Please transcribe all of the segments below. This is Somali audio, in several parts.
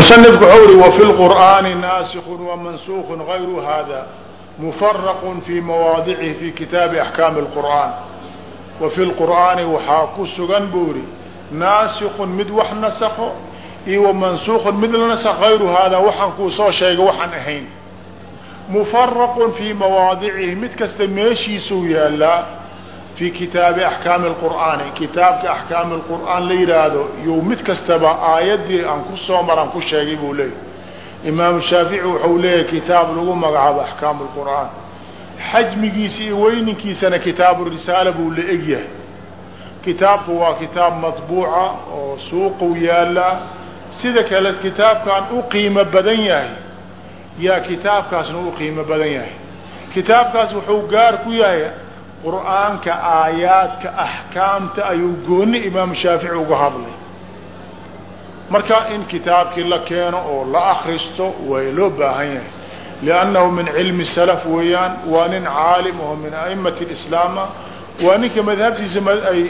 musanifku waxau uri wafi lqur'aani naasikun wamansuukun gayru hada mufaraqun fi mawaadicihi fi kitaabi axkaami اlqur'aan wa fi lqur'aani waxaa ku sugan buu yidhi naasikun mid wax nasakho iyo wamansuukun mid la nasak gayru hada waxaan kuu soo sheegay waxaan ahayn. Mufaraqun fii mawaadicihi mid kasta meeshiisuu yaalaa fii kitaabi axkaami lqur'aani kitaabka axkaami lqur'aan la yidhaahdo you mid kastaba aayaddii aan ku soo maran ku sheegay buu leeyahy imaamu shaafici wuxuu leeyahay kitaab lagu magacaabo axkaamu lqur'aan xajmigiisa iyo weyninkiisana kitaabu risaala buu la egyahay kitaabku waa kitaab matbuuca oo suuqu yaalaa sida kale kitaabkan u qiimo badan yahay yaa kitaabkaasna u qiimo badan yahay kitaabkaas wuxuu gaar ku yahay qur'aanka aayaadka axkaamta ayuu gooni imaamu shaafici uga hadlay. Marka in kitaabkii la keeno oo la akristo way loo baahan yahay. Liannahu min cilmi salaf weeyaan waa nin caalim oo min aimati lislaama waa ninka madhabtiisa ay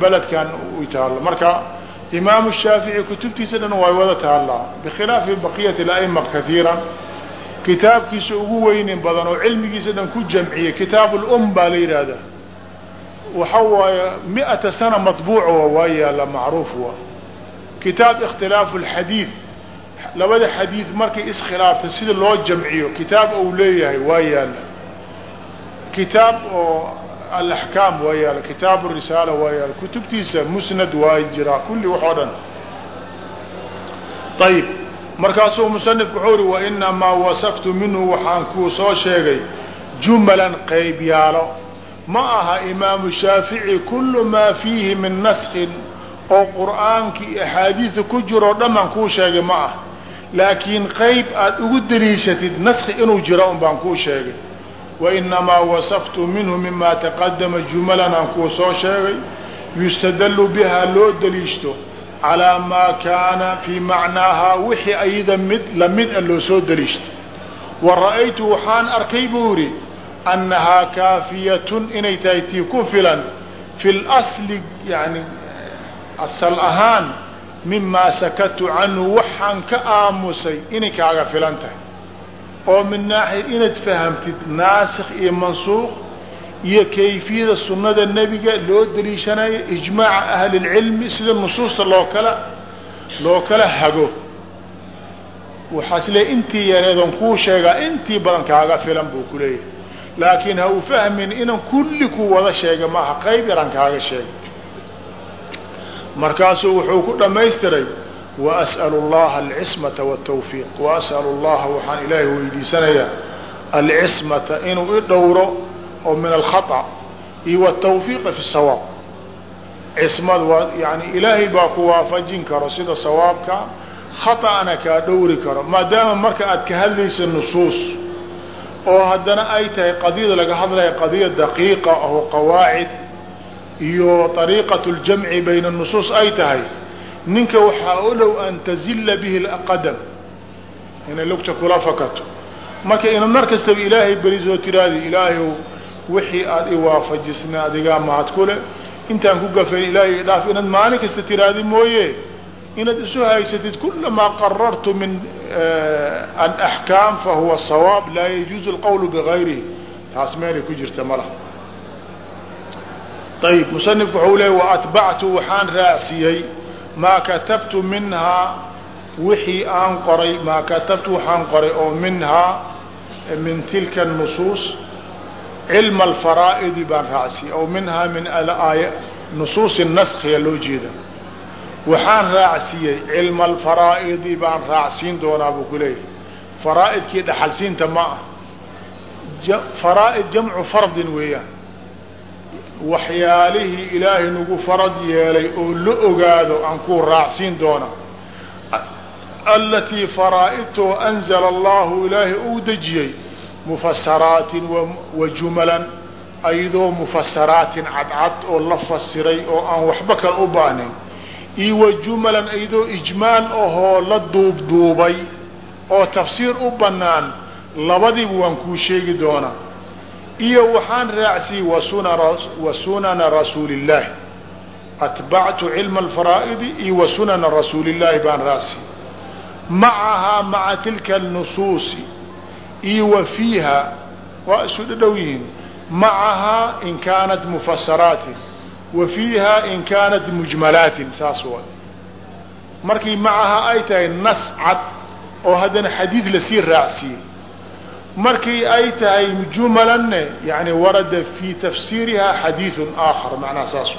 beledkan u taallo marka imaamu shaafici kutubtiisa dhan way wada taallaa bikhilaafi baqiyati aima kaiira kitaabkiisa ugu weynin badan oo cilmigiisa dhan ku jamciyey kitaab lum baa la yidhaahdaa. Waxa waaye miata sana maطbuuc waa yaalla macruuf kitaab ikhtilaafu اlxadiid labada xadiid markay iskhilaafta sida loo jamciyo kitaab ou leeyahay waa yaalla kitaab oo alaxkaam waa yaalla kitaab risaala waa yaalla kutubtiisa musnad waa jiraa kulli wax oo dhan. Ayib markaasuu musanifku wuxuu uri wainamaa wasaftu minhu waxaan kuu soo sheegay jumalan qaybyaalo ma aha imaamu shaafici kullu maa fiihi min naskin oo qur'aankii axaadiida ku jiroo dhan kuu sheegay ma ah laakiin qayb aad ugu daliishatid naski inuu jiro un baan kuu sheegay. Wainamaa wasaftu minhu mima taqadama jumalan aan kuu soo sheegay. Yustadallu bihaa loo daliishto calaa maa kaana fii macnaahaa wixii ayada mid la mid a loo soo daliishto wa ra'aytu waxaan arkay buu yidhi annahaa kaafiyatun inay tahay tii ku filan fi lasli yani asal ahaan mimaa sakatu canhu waxaan ka aamusay inay kaaga filan tahay oo min naaxiya inaad fahamtid naasikh iyo mansuuq iyo kayfiyada sunada nebiga loo daliishanayo ijmaaca ahli اlcilmi sida nusuusta loo kala loo kala hago waxaas le intii yareedoon kuu sheegaa intii badan kaaga filan buu ku leeyahay laakiin ha u fahmin inan kulli ku wada sheega maaha qayb yaran kaaga sheegay markaasuu wuxuu ku dhamaystiray waas'alu اllaha alcismata wاtawfiiq waas'alu اllaha waxaan ilaahay weydiisanayaa alcismata inuu i dhowro oo min alkhaطأ iyo wالtawfiiqa fi sawaab cismad waa yani ilaahay baa ku waafajin karo sida sawaabka khaطأna kaa dhowri karo maadaama marka aad ka hadlaysa nusuus oo haddana ay tahay qadiyada laga hadlaya qadiya daqiiqa aho qawaacid iyo طariiqaة اljamci bayna الnusuus ay tahay ninka waxaa u dhow an tazila bihi اqadam inay lugta kula fakato marka ina mar kastaba ilaahay berisoo tiraadi ilaahay wixii aada iwaafajisna adigaa mahad intaan ku gafayn ilaahay dhaaf inaad maalin kasta tiraadi mooye. Inaad isu haysatid kulamaa qarartu min alaxkaam fahuwa sawaab laa yajuuzu alqawlu bigayrihi taas meelay ku jirta malaha ayib musanifku waxau leey waatbactu waxaan raacsiiyey maa katabtu minhaa wixii aan qoray maa katabtu waxaan qoray oo minhaa min tilka nusuus cilma alfaraa'idi baan raacsiiyey aw minhaa min alaaya nusuusi naskhiya loo jeeda. Waxaan raacsiiyey cilma alfaraa'idi baan raacsiin doonaa buu ku leeyahay. Faraa'idkii dhaxalsiinta ma ah faraa'id jamcu fardin weeyaan. Waxyaalihii ilaahay nagu farad yeelay oo la ogaado aan kuu raacsiin doona alatii faraa'idtoo anzala allahu ilaahay uu dejiyey mufasaraatin wa jumalan ayadoo mufasaraatin cadcad oo la fasiray oo aan waxba kale u baahnayn. Iyo wa jumalan ayadoo ijmaal ahoo la duubduubay oo tafsiir u bannaan labadiiba waan kuu sheegi doonaa. Iyo waxaan raacsiyey wa sunana rasuuli illaahi atbactu cilma alfaraa'idi iyo wa sunana rasuuli illaahi baan raacsiyey macahaa maca tilka nusuusi iyo wa fiiha waa isu dhadhow yihiin. Macahaa in kaanat mufasaraatin wa fiiha in kaanat mujmalaatin saas wa markii macahaa ay tahay nas cad oo haddana xadiid la sii raacsiiyey. Markii ay tahay jumalanne yani warada fii tafsiirihaa xadiidun aakhar macnaha saas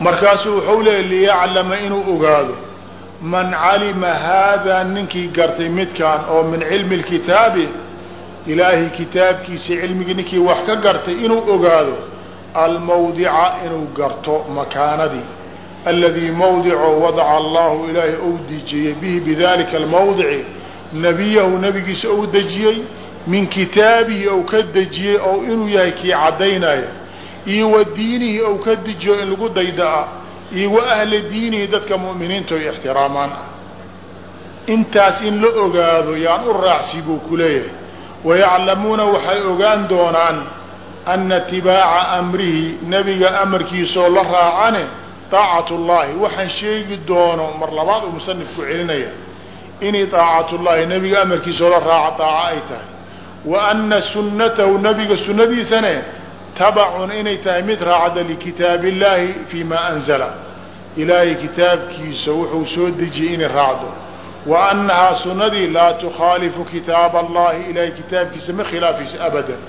markaasuu wuxuu leeyay liyaclama inuu ogaado man calima haadaa ninkii gartay midkaan oo min cilmi lkitaabi ilaahay kitaabkiisa cilmigii ninkii wax ka gartay inuu ogaado almawdica inuu garto makaanadii. Aladii mawdico wadaca allahu ilaahay ou dejiyey bihi bidalika almawdici nebiyahu nebigiisa ou dejiyey min kitaabihi ou ka dejiyey oo inuu yahay kii caddaynaya iyo wa diinihi ou ka dejiyo in lagu dayda-a iyo wa ahli diinihi dadka mu'miniinta oy ixtiraamaan ah. Intaas in la ogaado yaan u raacsi buu ku leeyahay. Wayaclamuuna waxay ogaan doonaan ana itibaaca amrihi nebiga amarkiisaoo la raacane daacatu llahi waxaan sheegi doono mar labaad uu musanifku celinaya inay daacatullahi nebiga amarkiisaoo la raaca daaco ay tahay. Wa ana sunnatahu nebiga sunnadiisane tabacun inay tahay mid raacda likitaab illahi fi ma anzala. Ilaahay kitaabkiisa wuxuu soo dejiyey inay raacdo. Wa annahaa sunnadii laa tukhaalifu kitaab allahi ilahay kitaabkiisa ma khilaafaysa abadan.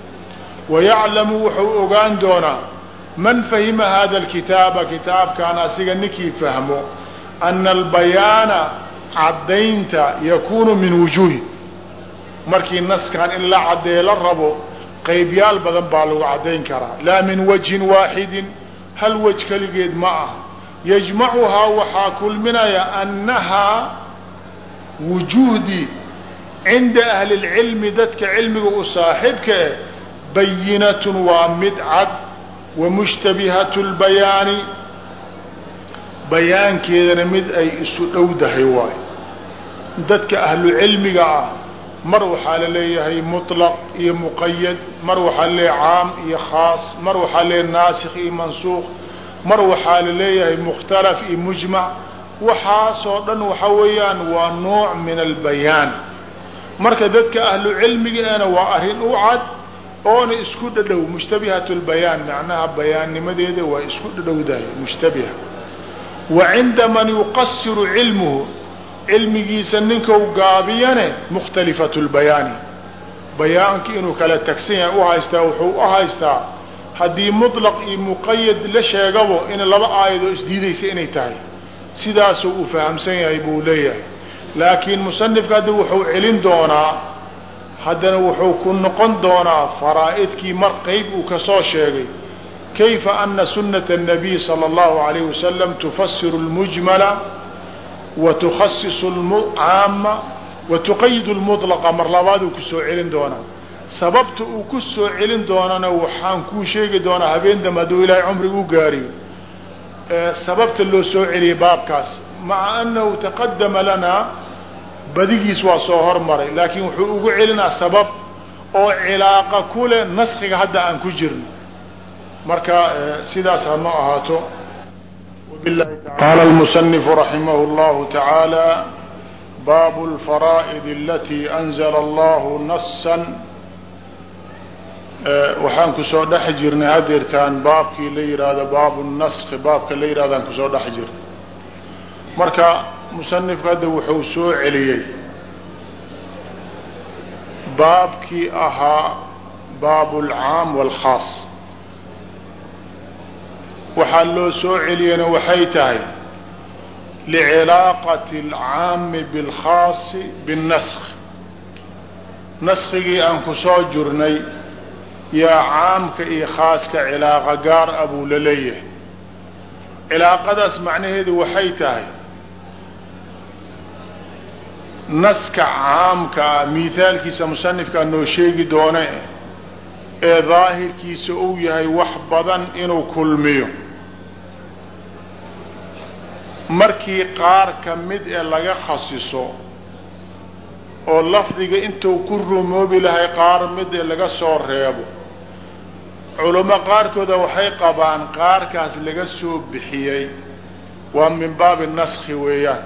Wayaclamu wuxuu ogaan doonaa man fahima hada alkitaaba kitaabkan asiga ninkii fahmo ana albayaana caddaynta yakuunu min wujuuhi. Markii naskan in la caddeeye la rabo qaybyaal badan baa lagu caddayn karaa. Laa min wajhin waaxidin hal wej keligeed ma ah yajmacuhaa waxaa kulminaya annahaa wujuhdii cinda ahli lcilmi dadka cilmiga u saaxiibka eh bayinatun waa mid cad wa mushtabihatu lbayaani bayaankeedana mid ay isu dhowdahay waayo dadka ahlu cilmiga ah mar waxaa la leeyahay muطlaq iyo muqayad mar waxaa la leeyahay caam iyo khaas mar waxaa la leeyahay naasikh iyo mansuuq mar waxaa la leeyahay mukhtalaf iyo mujmac waxaasoo dhan waxa weeyaan waa nooc min albayaan. Marka dadka ahlu cilmigaana waa arrin u cad oona isku dhadhow mushtabihat lbayaan macnaha bayaannimadeeda waa isku dhadhowdahay mushtabiha. Wa cinda man yuqasiru cilmuhu cilmigiisa ninkau gaabiyane mukhtalifat lbayaani bayaanki inuu kala tagsan yahay u haystaa wuxuu u haystaa haddii muطlaq iyo muqayad la sheegabo in laba aayadoo isdiidaysa inay tahay sidaasuu u fahamsan yahay buu leeyahay laakiin musanifka hadda wuxuu celin doonaa haddana wuxuu ku noqon doonaa faraa'idkii mar qeyb uu kasoo sheegay kayfa ana sunata الnabiy salى اllahu عalayه wasalam tufasiru اlmujmala caama wa tuqayidu lmudlaqa mar labaaduu ku soo celin doonaa sababta uu ku soo celin doonana waxaan kuu sheegi doonaa habeen dambe hadduu ilaahay cumriga u gaariyo. Sababta loo soo celiyay baabkaas. Maca annahu taqadama lanaa badigiis waa soo hormaray. Laakiin wuxuu ugu celinaa sabab oo cilaaqa ku leh naskiga hadda aan ku jirno. Marka sidaas hanoo ahaato qaala almusanifu raximah اllahu tacaala baabu اlfaraa'id alatii anzala allahu nasan waxaan kusoo dhex jirnay hadeertaan baabkii la yidhaahdo baabu naski baabka la yidhahdaan kusoo dhex jirnay marka musanifka hadda wuxuu soo celiyey baabkii ahaa baabu اlcaam wاlkhaas waxaa loo soo celiyana waxay tahay licilaaqati alcaami biاlkhaasi biاnnaskhi naskigii aan ku soo jurnay yaa caamka iyo khaaska cilaaqa gaar a buu la leeyahay. Cilaaqadaas macnaheedu waxay tahay naska caamka ah miihaalkiisa musanifkaa noo sheegi doone ee daahirkiisa uu yahay wax badan inuu kulmiyo markii qaar ka mid ee laga khasiso oo lafdiga intuu ku rumoobi lahay qaar mid ee laga soo reebo culamo qaarkooda waxay qabaan qaarkaas laga soo bixiyey waa min baabi naski weeyaan.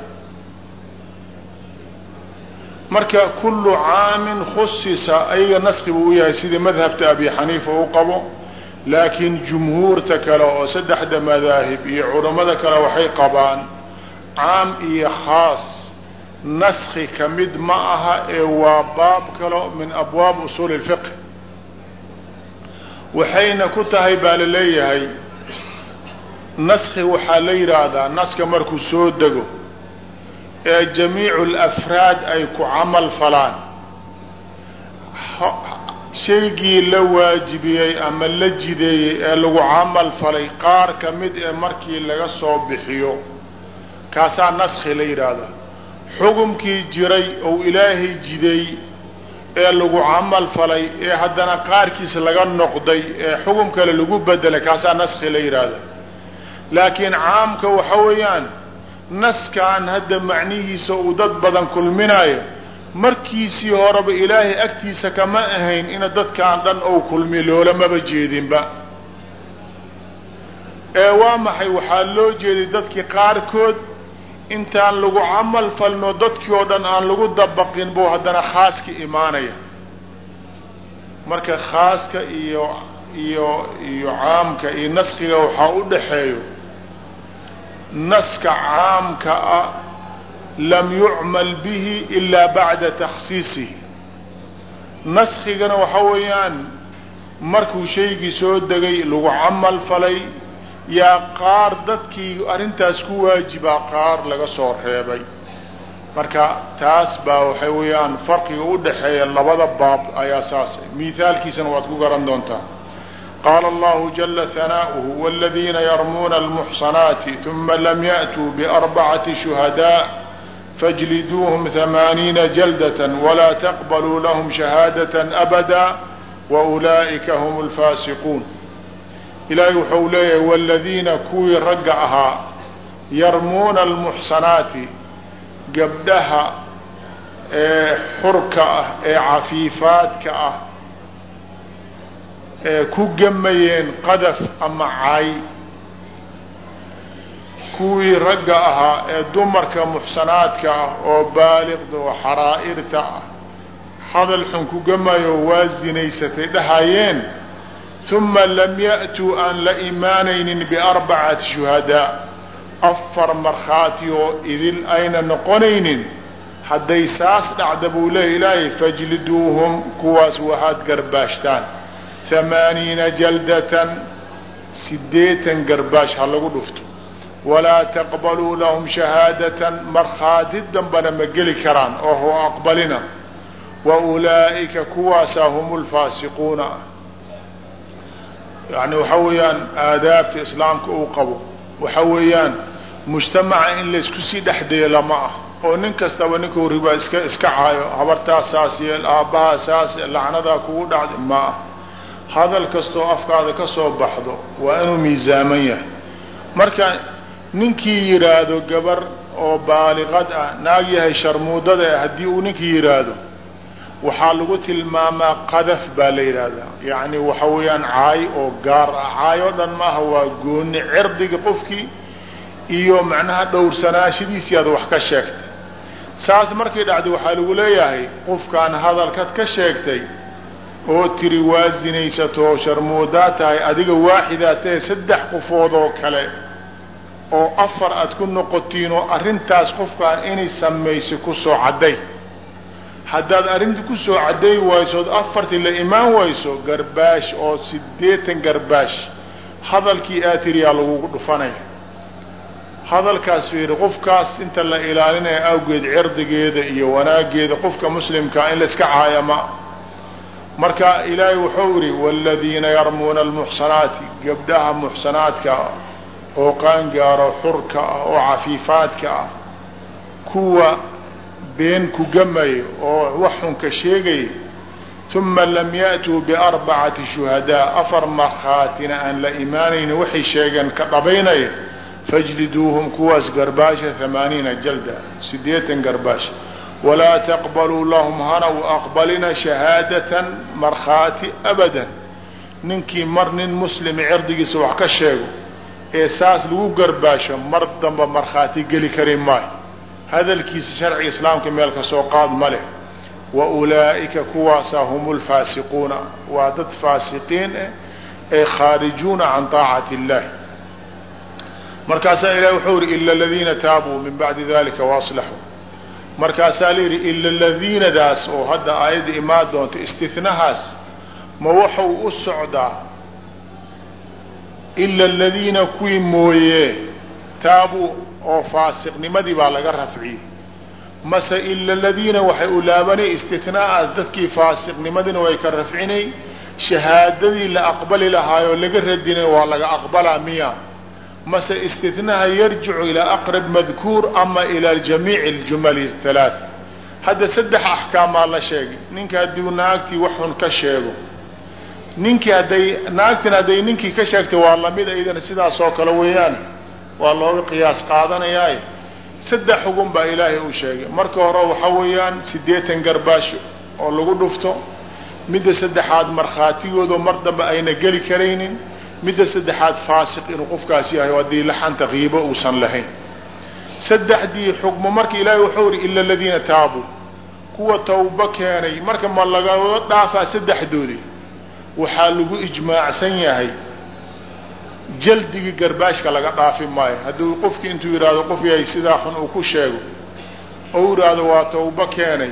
Marka kulu caamin khusisa ayaga naski buu u yahay sidii madhabta abi xaniifa u qabo laakiin jumhuurta kale oo saddexda madaahib iyo culammada kale waxay qabaan caam iyo khaas. Naski ka mid ma aha ee waa baab kalo min abwaab usuuli اlfiqh waxayna ku tahay baa la leeyahay naski waxaa la yidhaahdaa naska markuu soo dego ee jamiicu alafraad ay ku camal falaan shaygii la waajibiyey ama la jideeyey ee lagu camal falay qaar ka mid ee markii laga soo bixiyo kaasaa naski la yidhaahdaa xukumkii jiray ou ilaahay jideey ee lagu camal falay ee haddana qaarkiis laga noqday ee xukum kale lagu bedelay kaasaa naski la yidhaahda. Laakiin caamka waxa weeyaan naskaan hadda macnihiisa uu dad badan kulminayo markiisii horeba ilaahay agtiisa kama ahayn ina dadkaan dhan ou kulmiyo loolamaba jeedinba. Ee waa maxay? Waxaa loo jeeday dadkii qaarkood intaan lagu camal falno dadkii oo dhan aan lagu dabaqin buu haddana khaaska imaanaya. Marka khaaska iyo iyo iyo caamka iyo naskiga waxaa u dhaxeeyo. Naska caamka ah lam yucmal bihi ilaa bacda taksiisihi naskigana waxaa weeyaan markuu shaygii soo degay lagu camal falay yaa qaar dadkii arrintaas ku waajibaa qaar laga soo reebay. Marka taas baa waxay weeyaan farqiga u dhaxeeya labada baab ayaa saasa mihaalkiisana waad ku garan doontaa. Qaala allahu jala hanaa'uhu waladiina yarmuuna almuxsanaati uma lam ya'tuu biarbacati shuhadaa fajliduuhum hamaaniina jaldaة walaa taqbaluu lahum shahaadaة abada waulaa'ika hm اlfaasiquun ilaahay wuxuu leeyahay wاladiina kuwii ragga ahaa yarmuuna almuxsanaati gabdhaha ee xurka ah ee cafiifaadka ah ee ku gemayeen qadaf ama cay kuwii ragga ahaa ee dumarka muxsanaadka ah oo baaliqda oo xaraa'irta ah. Hadal xun ku gemayo waa zinaysatay dhahayeen. Uma lam ya'tuu aan la imaanaynin biarbacati shuhadaa afar markhaati oo idil ayna noqonaynin. Hadday saas dhacda buu leeya ilaahay fajliduuhum kuwaas waxaad garbaashtaan. Hamaaniina jaldatan sideetan garbaash ha lagu dhufto walaa taqbaluu lahum shahaadatan markhaati dambana ma geli karaan oo ho aqbalina wa ulaa'ika kuwaasaa hum lfaasiquuna yani waxa weeyaan aadaabta islaamka uu qabo waxa weeyaan mujtamaca in laysku sii dhexdeela ma ah oo nin kastaba ninkuu riba iska iska caayo habartaas saas yeel aabbaha saas lacnadaa kugu dhacda ma ah hadal kastoo afkaada ka soo baxdo waa inuu miisaaman yahay marka ninkii yidhaahdo gabar oo baaliqad ah naag yahay sharmuudada haddii uu ninkii yidhaahdo waxaa lagu tilmaamaa qadaf baa la yidhaahdaa yacni waxa weeyaan caay oo gaar ah. Caay oo dhan maaha waa gooni cirdiga qofkii iyo macnaha dhowrsanaashadiisii aad wax ka sheegtay. Saas markay dhacday waxaa lagu leeyahay qofkaan hadalkad ka sheegtay oo tiri waa zinaysato sharmuudaa tahay adiga waaxidaa tahay saddex qofood oo kale oo afar aad ku noqotiin oo arrintaas qofkaan inay samaysay ku soo cadday. Haddaad arrintii ku soo cadday waysood afartii la imaan wayso garbaash oo sideetan garbaash. Hadalkii aad tiri yaa lagugu dhufanaya hadalkaas fiiri qofkaas inta la ilaalinaya awgeed cirdigeeda iyo wanaageeda qofka muslimkaa in layska caaya ma. Marka ilaahay wuxuu yihi wاladiina yarmuuna almuxsanaati gabdhaha muxsanaadka oo qaangaaro xurka ah oo cafiifaadka ah kuwa been ku gamayo oo wax xun ka sheegaya uma lam ya'tuu biarbacati shuhadaa afar markhaatina aan la imaanayni waxay sheegeen ka dhabaynaya fajliduuhum kuwaas garbaasha hamaaniina jalda sideetan garbaash walaa taqbaluu lahum hana u aqbalina shahaadatan markhaati abadan. Ninkii mar nin muslima cirdigiisa wax ka sheego ee saas lagu garbaasho mar damba markhaati geli kari maayo hadalkiisa sharciga islaamka meel ka soo qaad ma leh wa ulaa'ika kuwaasaa hum lfaasiquuna waa dad faasiqiin eh ee khaarijuuna can طaacati اllahi markaasaa ilahi wuxuu yihi ila aladiina taabuu min bacdi dalika waaslaxuu markaasaa la yidhi ila ladiinadaas oo hadda aayadda imaan doonta istinahaas ma waxau u socdaa ila aladiina kuwii mooye taabuu oo faasiqnimadii baa laga rafciyey mase ila aladiina waxay u laabanay istinaaa dadkii faasiqnimadina way ka rafcinay shahaadadii la aqbali lahaayoo laga radinay waa laga aqbalaa miya mase istinaha yarjicu ilaa aqrab madkuur ama ilaa jamiic اljumali halaaث hadda saddex axkaamaa la sheegay ninka haddii naagtii waxun ka sheego ninkii hadday naagtina hadday ninkii ka sheegtay waa la mid aydana sidaas oo kale weeyaan. Waa looga qiyaas qaadanayaa saddex xugun baa ilaahay uu sheegay. Marka hore waxaa weeyaan siddeetan garbaash oo lagu dhufto. Midda saddexaad markhaatigoodo mar dambe ayna geli karaynin. Midda saddexaad faasiq inuu qofkaas yahay haddii laxanta kiibo uusan lahayn. Saddexdii xukmo marka ilaahay wuxuu yihi ila aladiina taabuu kuwa tawbo keenay. Marka ma lagaga dhaafaa saddexdoodii waxaa lagu ijmaacsan yahay jaldigii garbaashka laga dhaafi maayo. Hadduu qofki intuu yidhaahdo qof yahay sidaa xun uu ku sheego oo yidhaahdo waa tawbo keenay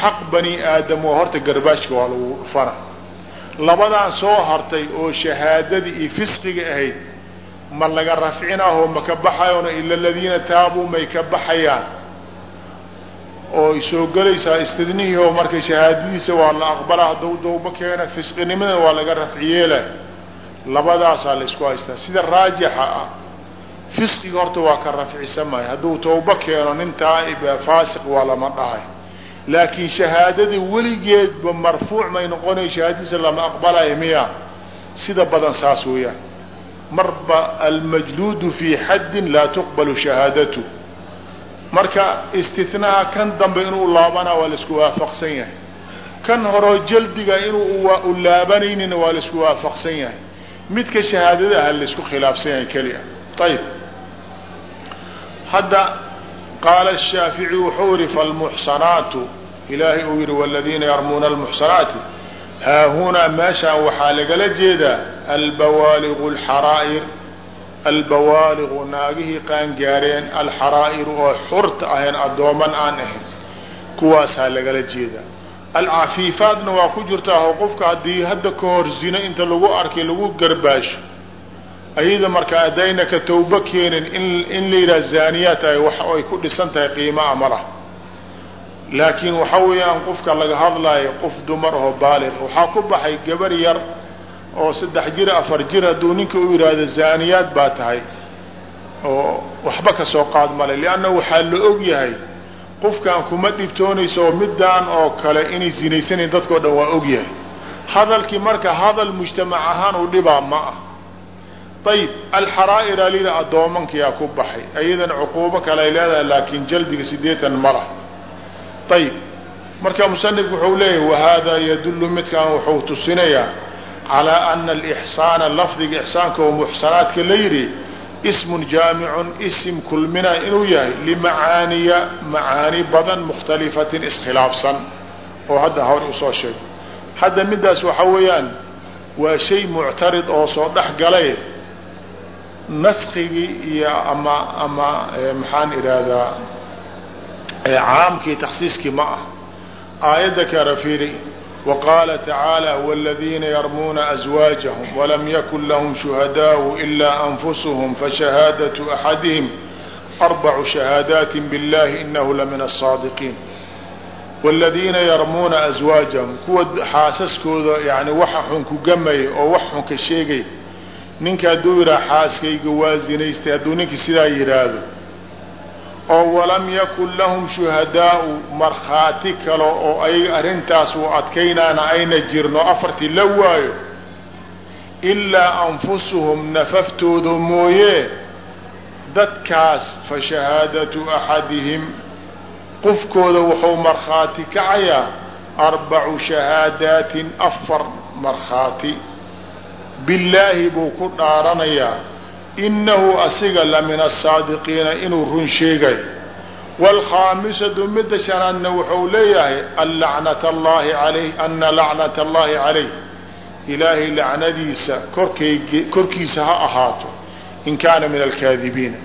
xaq bani aadam oo horta garbaashka waa lagu dhufana labadaan soo hartay oo shahaadadii iyo fisqiga ahayd ma laga rafcinahoo ma ka baxayoona ila aladiina taabuu may ka baxayaan oo soo gelaysaa istidnihii oo marka shahaadadiisa waa la aqbala hadduu dawbo keena fisqinimadana waa laga rafciyeela. Labadaasaa la haystaa. Sida raajixa ah fisqiga horta waa ka rafcisan maayo hadduu tawbo keeno nin taa'ib faasiq waa lama dhahay. Laakiin shahaadadii weligeedba marfuuc may noqonay shahaadadiisa lama aqbalayo miya sida badan saas weeyaan. Marba almajluudu fii xaddin laa tuqbalu shahaadatu marka istinaa kan dambe inuu laabana waa la isku waafaqsan yahay. Kan horeo jaldiga inuu laabanaynin waa la isku waafaqsan yahay. Midka shahaadada ah la isku khilaafsan yahay kelia ayb hadda qaala shaafici wuxuu yihi falmuxsanaatu ilaahay uu yihi waladiina yarmuuna almuxsanaati. Haahunaa meeshaan waxaa lagala jeedaa albawaaligu alxaraa'ir albawaaligu naagihii qaangaareen alxaraa'iru oo xurta ahayn addooman aan ahayn kuwaasaa lagala jeedaa alcafiifaadna waa ku jirtaa oo qofka haddii hadda ka hor zino inta lagu arkay lagu garbaasho ayada marka haddayna ka tawbo keenin in la yidhaha zaaniyaat ay ay ku dhisan tahay qiimaa ma lah laakiin waxa weeyaan qofka laga hadlaayo qof dumar oo baaliq waxaa ku baxay gabar yar oo saddex jir afar jir hadduu ninka u yidhaahdo zaaniyaad baa tahay oo waxba ka soo qaad male lianna waxaa la og yahay qofkan kuma dhibtoonayso oo midaan oo kale inay zinaysanayn dadkao dhan waa og yahay. Hadalkii marka hadal mujtamac ahaan u dhibaa ma ah. Ayib alxaraa'ira lida addoomankiyaa ku baxay ayadana cuquubo kale ay leedahay laakiin jaldiga siddeetan malah ayib marka musanifku wuxuu leeyahy wahada yadullu midkan wuxuu tusinayaa calaa ana alixsaana lafdiga ixsaanka oo muxsanaadka la yidhi ismun jaamicun isim kulmina inuu yahay limacaaniya macaani badan mukhtalifatin iskhilaafsan oo hadda hore u soo sheego. Hadda middaas waxa weeyaan waa shay muctarid oo soo dhex galay naskigii iyo ama ama maxaan idhaahdaa caamkii taksiiskii ma ah. Aayadda kale fiiri وqاaلa تaعaaلى والذiina yarmuuna أزواaجaهم وlam ykun lahm شhuهadاء إlا أنfusهم faشhahaadaة أxadihim أربع شhahaadaaت bالlahi inahu lamin الصاadiقيin والadiina yarmuuna أزواaجaهم kuwa xaasaskooda yani waxa xun ku gamaya oo wax xun ka sheegay ninka hadduu yidhaha xaaskayga waa zinaystay hadduu ninkii sidaa yidhaahdo oo walam yakun lahum shuhadaau markhaati kale oo ayaga arrintaas uu adkaynaana ayna jirno afartii la waayo ilaa anfusuhum nafaftooda mooye dadkaas fa shahaadatu axadihim qofkooda wuxuu markhaati kacayaa arbacu shahaadaatin afar markhaati. Billaahi buu ku dhaaranayaa inahu asiga la min asaadiqiina inuu run sheegayo wاlkhaamisatu midda shanaadna wuxuu leeyahay alacnat allahi alayh ana lacnat allahi calayh ilaahay lacnadiisa korkayg korkiisa ha ahaato in kaana min alkaadibiina.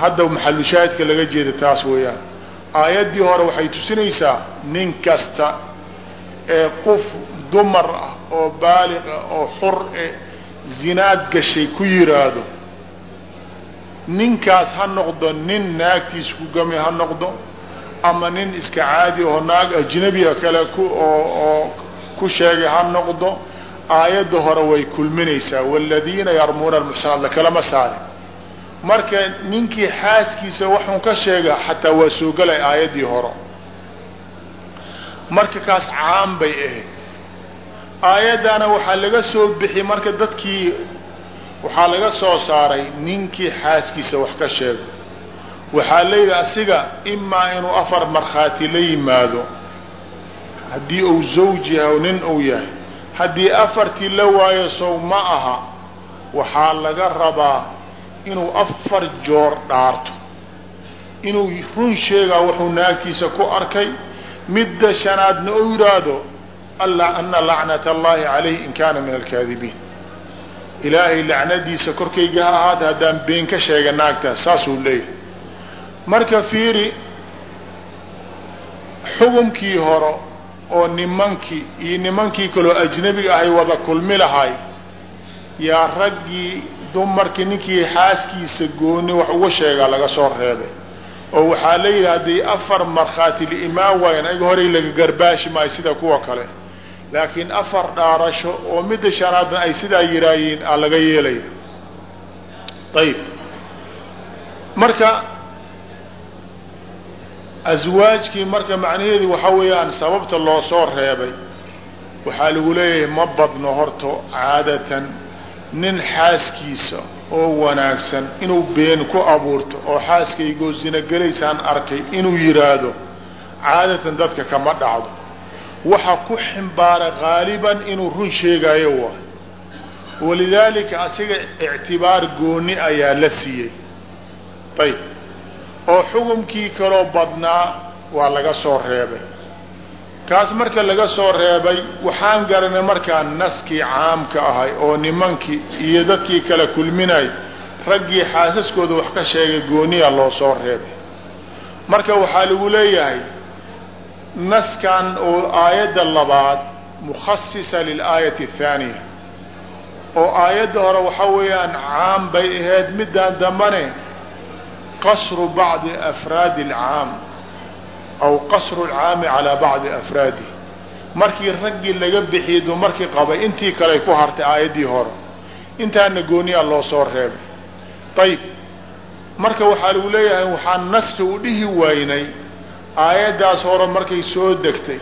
Hadda maxalushaahidka laga jeeda taas weeyaan. Aayaddii hore waxay tusinaysaa nin kasta ee qof dumar ah oo baaliq ah oo xur e zinaad gashay ku yiraahdo. Ninkaas ha noqdo nin naagtiisa ku gamay ha noqdo ama nin iska caadi oo naag ajnabiga kale ku oo ku sheegay ha noqdo aayadda hore way kulminaysaa. Waaladiina yarmuuna almuxsanaat lakalama saarin. Marka ninkii xaaskiisa waxun ka sheega xataa waa soo gelay aayaddii hore. Marka kaas caan bay ahayd aayaddana waxaa laga soo bixi marka dadkii waxaa laga soo saaray ninkii xaaskiisa wax ka sheego waxaa la yidhi asiga imaa inuu afar markhaati la yimaado haddii uu zawj yahay nin uu yahay. Haddii afartii la waayo sow ma aha. Waxaa laga rabaa inuu afar joor dhaarto. Inuu run sheegaa wuxuu naagtiisa ku arkay. Midda shanaadna u yidhaahdo ana lacnat allahi calayh in kaana min alkaadibiin ilaahay lacnadiisa korkayga ha ahaata haddaan been ka sheega naagtaas saasuu leeyahay marka fiiri xukumkii hore oo nimankii iyo nimankii kaloo ajnabiga ahay wada kulmi lahay yaa raggii dumarkii ninkii xaaskiisa gooni wax uga sheegaa laga soo reebay oo waxaa la yidhi afar markhaati liimaan waayan ayaga horey laga garbaashi maayo sida kuwa kale laakiin afar dhaarasho oo midda shanaadna ay sidaa yihaahiin aa laga yeelaya ayib marka aswaajkii marka macnaheedu waxaa weeyaan sababta loo soo reebay waxaa lagu leeyahay ma badno horto caadatan nin xaaskiisa oo wanaagsan inuu been ku abuurto oo xaaskaygoo zinogelaysaan arkay inuu yidhaahdo caadatan dadka kama dhacdo waxa ku ximbaara haaliban inuu run sheegaayo waay walidaalika asiga ictibaar gooni ayaa la siiyey. Ayb oo xukumkii kaloo badnaa waa laga soo reebay. Kaas marka laga soo reebay waxaan garanay markaa naskii caamka ahay oo nimankii iyo dadkii kala kulminay raggii xaasaskooda wax ka sheegay gooniya loo soo reebay. Marka waxaa lagu leeyahay naskan oo aayadda labaad mukhasisa lilaayati athaaniya. Oo aayadda hore waxaa weeyaan caam bay ahayd middaan dambane qasru bacdi afraadi alcaam aw qasru lcaami calaa bacdi afraadih markii raggii laga bixiyey dumarkii qabay intii kale ku hartay aayaddii hore. Intaana gooniyaa loo soo reebay. Ayib marka waxaa lagu leeyahay waxaan naski u dhihi waynay aayaddaas hore markay soo degtay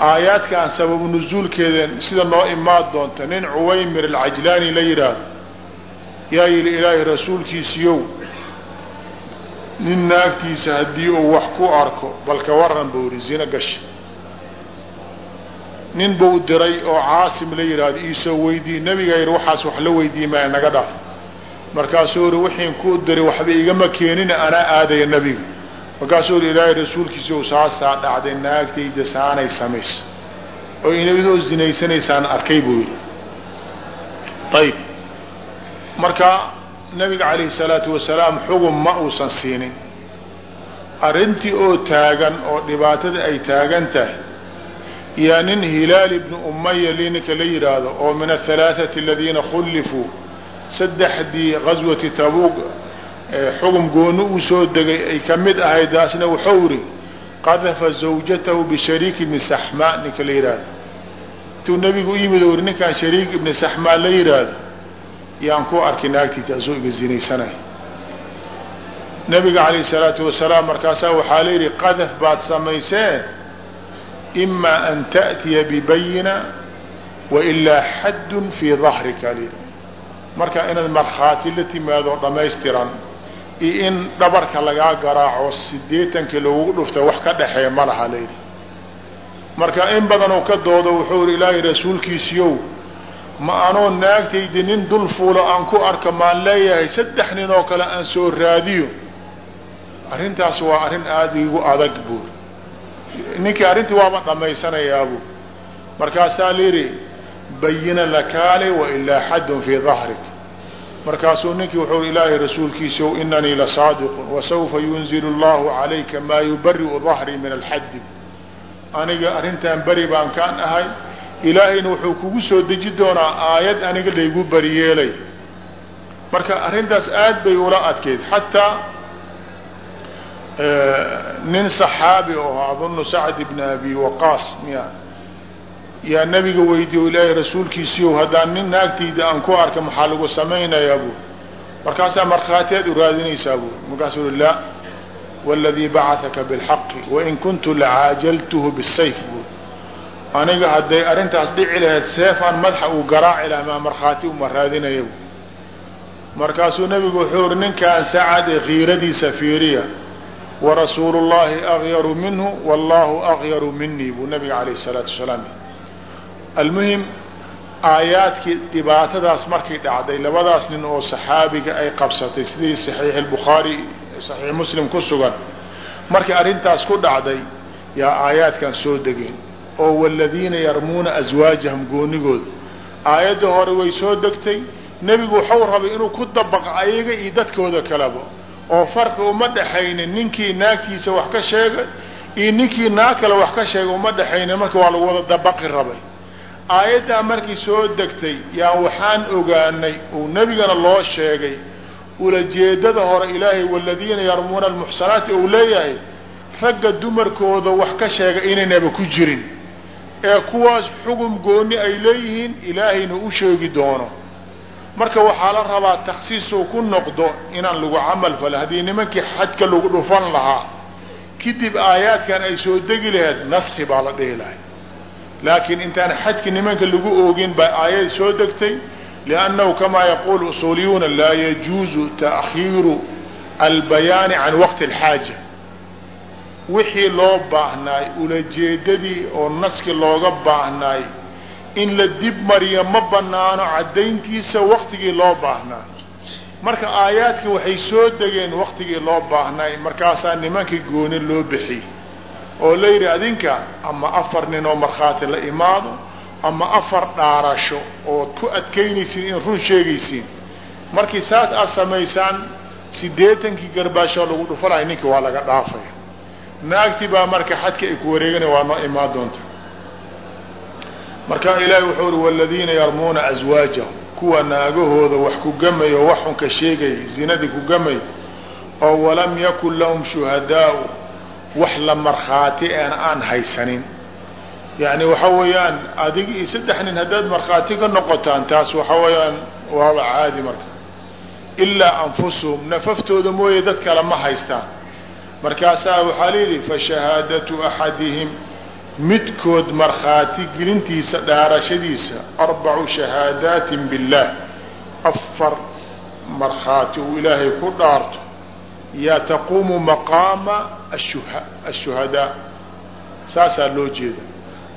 aayaadkaan sababu nuzuulkeeda sida noo imaan doonta nin cuwaymir alcajlaani la yidhaahdo yaa yidhi ilaahay rasuulkiisiyow nin naagtiisa haddii uu wax ku arko balka waran buu yihi zino gasha nin buu diray oo caasim la yidhaahdo iisoo weydii nabigaa yidhi waxaas wax la weydiiye maya naga dhaaf. Markaasuu yihi wixiin kuu diray waxba igama keenina anaa aadaya nebiga markaasuu ilaahay rasuulkiisa u saasaa dhacday naagtayda saanay samaysa oo inadoo zinaysanaysaan arkay buu yidhi. Ayib marka nabiga calayhi salaatu wasalaam xugum ma uusan siinin. Arrintii oo taagan oo dhibaatada ay taagan tahay yaa nin hilaal ibnu umaya li ninka la yidhaahdo oo min ahalaaثati aladiina khullifuu saddexdii gaswati tabuuq xugum gooni uu soo degay ay ka mid ahayd taasna wuxuu yihi qadafa zawjatahu bishariik ibni saxmaa ninka la yidhaahdo. Intuu nebigu u yimid uri ninkaan shariik ibni saxmaa la yidhaahdo yaan ku arkay naagtiita asoo iga zinaysanay nabiga calayh salaatu wasalaam markaasaa waxaa la yidhi qadaf baad samaysee imaa an ta'tiya bibayina wailaa xaddun fii dahrika lyidhi marka inaad markhaati la timaado dhammaystiran iyo in dhabarka lagaa garaaco sideetankii lagugu dhufta wax ka dhexeeya ma laha layidhi marka in badan oo ka doodo wuxuu yihi ilaahay rasuulkiisiyow ma anoo naagtaydi nin dul fuulo aan ku arka maan leeyahay saddex nin oo kale aan soo raadiyo. Arrintaas waa arrin aada igu adag buur. Ninkii arrintii waaba dhammaysanayaabu markaasaa layidhi bayina lakaale wailaa xaddun fii dahrik markaasuu ninkii wuxuu ilaahay rasuulkiisa inanii lasaadiqun wasawfa yunzilu allahu calayka maa yubari'u dahrii min alxaddi aniga arrintan beri baan kaan ahay. Ilaahayna wuxuu kugu soo deji doonaa aayad aniga laygu bariyeelay marka arrintaas aad bay ula adkeyd. Xataa nin صaxaabi oo adunu sacd ibn abi waqaas miya yaa nabiga weydiiyo ilaahay rasuulkiisiiyow haddaan nin naagtayda aan ku arka maxaa lagu samaynayaa buuri markaasaa markhaatiyaad u raadinaysaa buuri markaasuu uhi laa waladii bacataka bilxaqi wain kuntu lacaajaltuhu bisayf buuri aniga hadday arrintaas dhici lahayd seefaan madaxa uu garaaci laha maa markhaati uma raadinaya buuri markaasuu nabigu wuxuu ihi ninkaan sacad ee khiiradiisa fiiriya warasuulu llaahi akyaru minhu wallahu akyaru minii buu nabiga calayh salaatu wasalaam almuhim aayaadkii dhibaatadaas markay dhacday labadaas nin oo saxaabiga ay qabsatay sidii saxiix اlbukhaari saxiix muslim ku sugan markay arrintaas ku dhacday yaa aayaadkan soo degeen oo waladiina yarmuuna aswaajahum goonigooda aayadda hore way soo degtay nebigu waxau rabay inuu ku dabaqa ayaga iyo dadkooda kaleba oo farqi uma dhexaynin ninkii naagtiisa wax ka sheegay iyo ninkii naag kale wax ka sheegay uma dhexaynin marka waa lagu wada dabaqi rabay aayaddaa markii soo degtay yaa waxaan ogaanay uu nebigana loo sheegay ulajeedada hore ilaahay waladiina yarmuuna almuxsanaati uu leeyahay ragga dumarkooda wax ka sheega inaynaba ku jirin. Ee kuwaas xugum gooni ay leeyihiin ilaahayna u sheegi doono. Marka waxaa la rabaa taksiisuu ku noqdo inaan lagu camal falo haddii nimankii xadka lagu dhufan lahaa kadib aayaadkan ay soo degi lahayd naski baa la dhihi lahay laakiin intaan xadki nimanka lagu oogin baa aayad soo degtay liannahu kamaa yaquulu usuuliyuuna laa yajuuzu taakhiiru albayaani can waqti alxaaja. Wixii loo baahnaay ulajeedadii oo naski looga baahnaay in la dib mariyo ma banaano caddayntiisa waktigii loo baahnaa. Marka aayaadkii waxay soo degeen waktigii loo baahnaay markaasaa nimankii gooni loo bixiyey oo la yidhi adinka ama afar nin oo markhaati la imaado ama afar dhaarasho ood ku adkaynaysiin in run sheegaysiin. Markii saas aad samaysaan siddeetankii garbaashoo lagu dhufanayo ninkii waa laga dhaafaya. Naagtii baa marka xadka ay ku wareeganaya waa noo imaan doonta. Marka ilaahay wuxuu uri waladiina yarmuuna aswaajahum kuwa naagahooda wax ku gamayo wax xun ka sheegaya zinadii ku gamayo oo walam yakun lahum shuhadaau wax la markhaati een aan haysanin. Yani waxa weeyaan adig iyo saddex nin haddaad markhaati ka noqotaan taas waxa weeyaan waaba caadi marka. Ilaa anfusuhum nafaftooda mooye dad kale ma haystaan. Markaasaa waxaa layidhi fashahaadatu axadihim midkood markhaati gelintiisa dhaarashadiisa arbacu shahaadaatin biاllah afar markhaati uu ilaahay ku dhaarto yaa taquumu maqaama ashuhadaa saasaa loo jeeda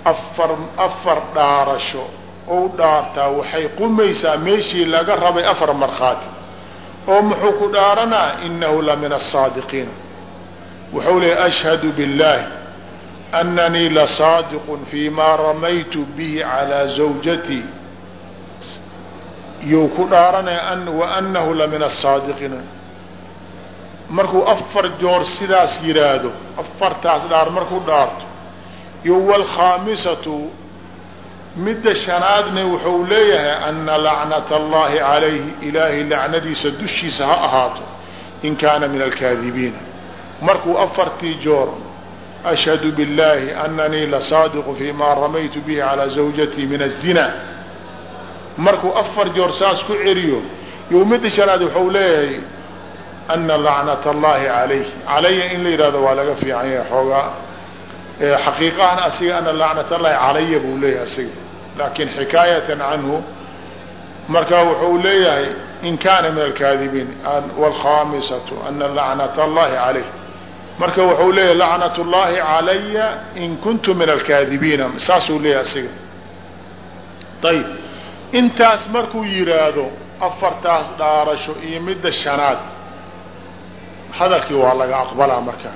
afar afar dhaarasho ou dhaartaa waxay qumaysaa meeshii laga rabay afar markhaati oo muxuu ku dhaaranaa inahu la min asaadiqiin wuxuu leey ashhadu biاllahi ananii lasaadiqu fima ramaytu bihi calىa zawjatii you ku dhaaranaya waanahu la min asaadiqiin markuu afar joor sidaas yidhaahdo afartaas dhaar markuu dhaarto yo wlkhaamisatu midda shanaadna wuxuu leeyahay ana lacnat allahi calayhi ilaahay lacnadiisa dushiisa ha ahaato in kaana min alkaadibiin markuu afartii joor ashhadu biاllahi ananii lasaadiqu fima ramaytu bihi calىa zawjatii min الzina markuu afar joor saas ku celiyo yo midda shanaad waxau leeyahay ana lacnat allahi calayh calaya in la yidhahdo waa laga fiican yahay xoogaa xaqiiqahan asiga ana lacnat allahi calaya buu leeyahay asiga laakin xikaayatan canhu marka wuxuu leeyahay in kaana min alkaadibiin wاlkhamisatu ana lacnat allahi calayh marka wuxuu leeyahay lacnat اllahi calaya in kuntu min alkaadibiina saasuu leeyahay asiga ayib intaas markuu yidhaahdo afartaas dhaarasho iyo midda shanaad hadalkii waa laga aqbalaa markaa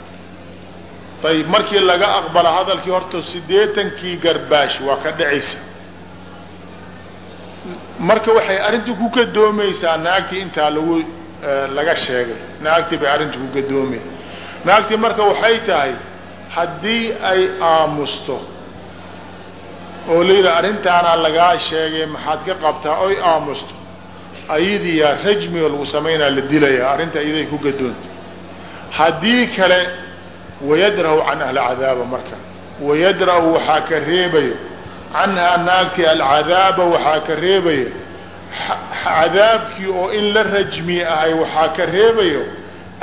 ayib markii laga aqbala hadalkii horta siddeetankii garbaash waa ka dhacaysa marka waxay arrintu ku gadoomaysaa naagtii intaa lagu laga sheegay. Naagtii bay arrinta ku gadoomay naagtii marka waxay tahay haddii ay aamusto oo la yidhaha arrintaanaa lagaa sheegay maxaad ka qabtaa? Oy aamusto. Ayadiyaa rajmiga lagu samaynaa la dilaya arrinta ayaday ku gadoonta haddii kale wayadra'u can alcadaaba marka. Wayadra'u waxaa ka reebayo. Canhaa naagtii alcadaaba waxaa ka reebayo. Cadaabkii oo in la rajmi ahay waxaa ka reebayo.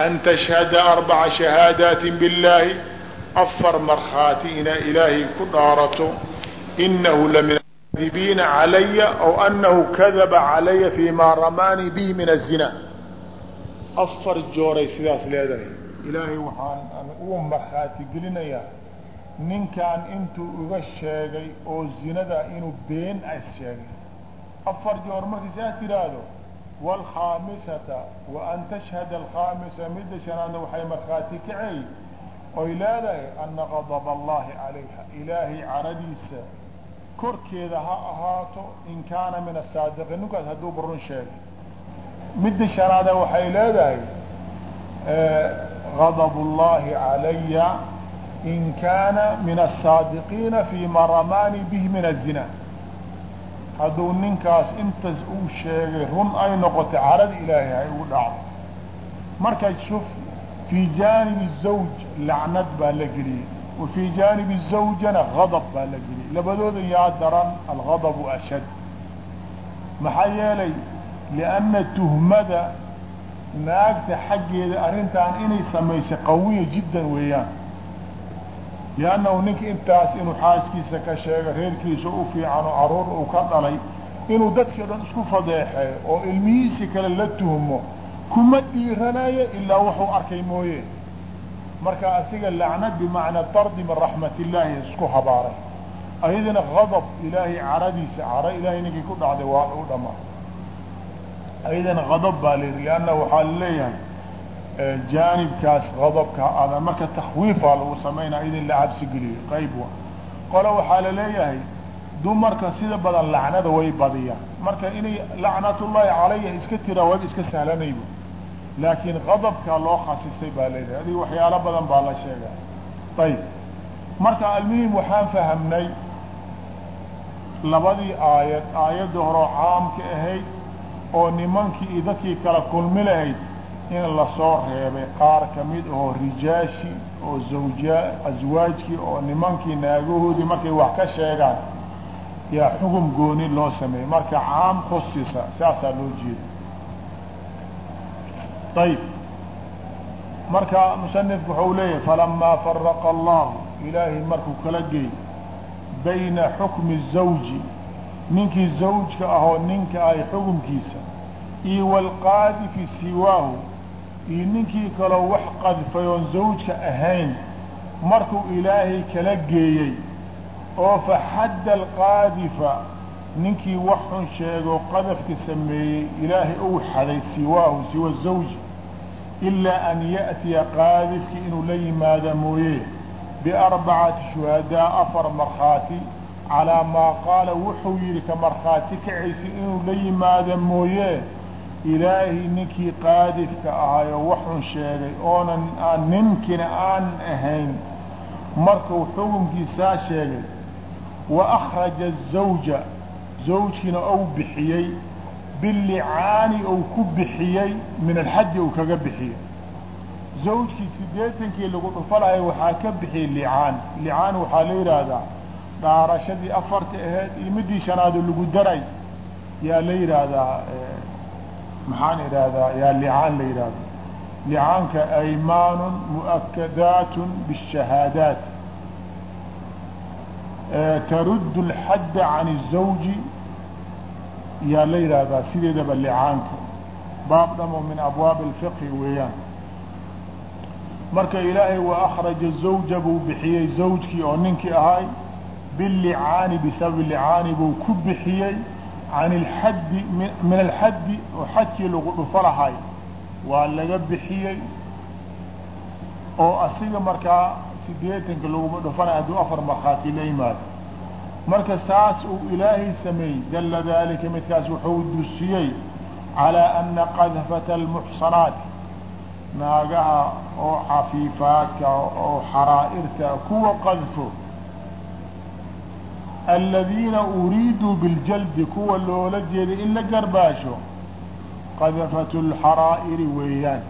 An tashhada arbaca shahaadaatin billaahi. Afar markhaati inaa ilaahay ku dhaarato. Inahu lamin dibiina calaya aw anahu kadaba calaya fi ma ramaanii bihi min azina afar jooray sidaas leedahay ilaahay waxaan ugu markhaati gelinayaa ninkan intuu iga sheegay oo zinada inuu been as sheegay. Afar joor markii saa tiraahdo waalkhaamisata wa an tashhada alkhaamisa midda shanaadna waxay markhaati kacay. Oy leedahay ana qadab allahi calayha. Ilaahay caradiisa korkeeda ha ahaato in kaana min asaadiqiin ninkaas hadduu barun sheegay. Midda shanaada waxay leedahay غضب الlahi عalaya in kaana min الصاadiqiina fيma ramaani bih min الzina hadduu ninkaas intaas uu sheegay run ay noqotay carada ilaahay hay ugu dhacdo marka shuf fii jaanibi الزawj lacnad baa la geliyey wa fii jaanibi الزawjana غadb baa la geliyey labadooda yaa daran alغadbu ashad maxaa yeelay لأnna tuhmada naagta xaggeeda arrintan inay samaysay qawiya jiddan weeyaan. Liannahu ninka intaas inuu xaaskiisa ka sheega reerkiisa u fiican oo uu ka dhalay inuu dadkii dhan isku fadeexeeyo oo ilmihiisi kale la tuhmo kuma dhiiranayo ilaa wuxuu arkay mooye. Marka asiga lacnad bimacnaa dardi min raxmat illaahi isku habaaray. Ayadana gadab ilaahay caradiisa caro ilaahay ninkii ku dhacday waa u dhamaa ayadana gadab baa la yidhi lianna waxaa la leeyahay jaanibkaas gadabka ada marka takwiifaa lagu samaynaa idin la cabsi qayb wa qole waxaa la leeyahay dumarka sida badan lacnada way badiyaan. Marka inay lacnatullaahi calaya iska tiraa wayba iska sahlanayba laakiin gadabkaa loo khasisay baa leeyahay adig waxyaalo badan baa la sheegaa. Ayb marka almuhim waxaan fahamnay labadii aayad aayadda horeo caamka ahayd oo nimankii iyo dadkii kala kulmi lahayd in lasoo reebay qaar kamid ahoo rijaashi oo zawja aswaajkii oo nimankii naagahoodii markay wax ka sheegaan yaa xugum gooni loo sameeyey marka caam khusisa saasaa loo jeeda ayb marka musanifku waxau leeyahay falamaa faraqa allahu ilaahay markuu kala geey bayna xukmi الزawji ninkii zawjka ahoo ninka ay xukumkiisa iyo walqaadifi siwaahu iyo ninkii kaloo wax qadfay oon zawjka ahayn markuu ilaahay kala geeyey oo faxadda alqaadifa ninkii wax xun sheegoo qadafka sameeyey ilaahay ou xaday siwaahu siwa zawji ilaa an ya'tiya qaadifkii inuu la yimaada mooye biarbacati shuhadaa afar markhaati calaa maa qaala wuxuu yidhi ka markhaati kacaysa inuu la yimaado mooye ilaahay ninkii qaadifka ahaayoo waxun sheegay oonan aan ninkina aanan ahayn. Markuu xukunkiisaa sheegay wa akhraja azawja zawjkiina ou bixiyey bilicaani ou ku bixiyey min alxaddi ou kaga bixiyey. Zawjkii siddeetankii lagu dhufalahay waxaa ka bixiyey licaan licaan waxaa la yidhaahdaa dhaarashadii afarta aheyd iyo midii shanaado lagu daray yaa la yidhaahdaa maxaan idhaahdaa yaa licaan la yidhaahda licaanka aymaanu muؤakadaat bالshahaadaat tarud اlxadda can الزawji yaa la yidhaahdaa sideedaba licaanka baab dhamo min abwaabi اlfiqhi weeyaan marka ilaahay wa akhraja zawja buu bixiyey zawjkii oo ninkii ahay bilicaani bisababi licaani buu ku bixiyey can ilxaddi min alxaddi oo xadkii lagu dhufo lahay waa laga bixiyey oo asiga markaa sideetanka laguma dhufanay hadduu afar markhaati la yimaado marka saas uu ilaahay sameeyey dalla dalika midkaas wuxuu dusiyey calىa ana qadfata almuxsanaati naagaha oo cafiifaadka oo xaraa'irta kuwa qadfo aladiina uriiduu biljaldi kuwa loola jeeday in la garbaasho qadafatu lxaraa'iri weeyaan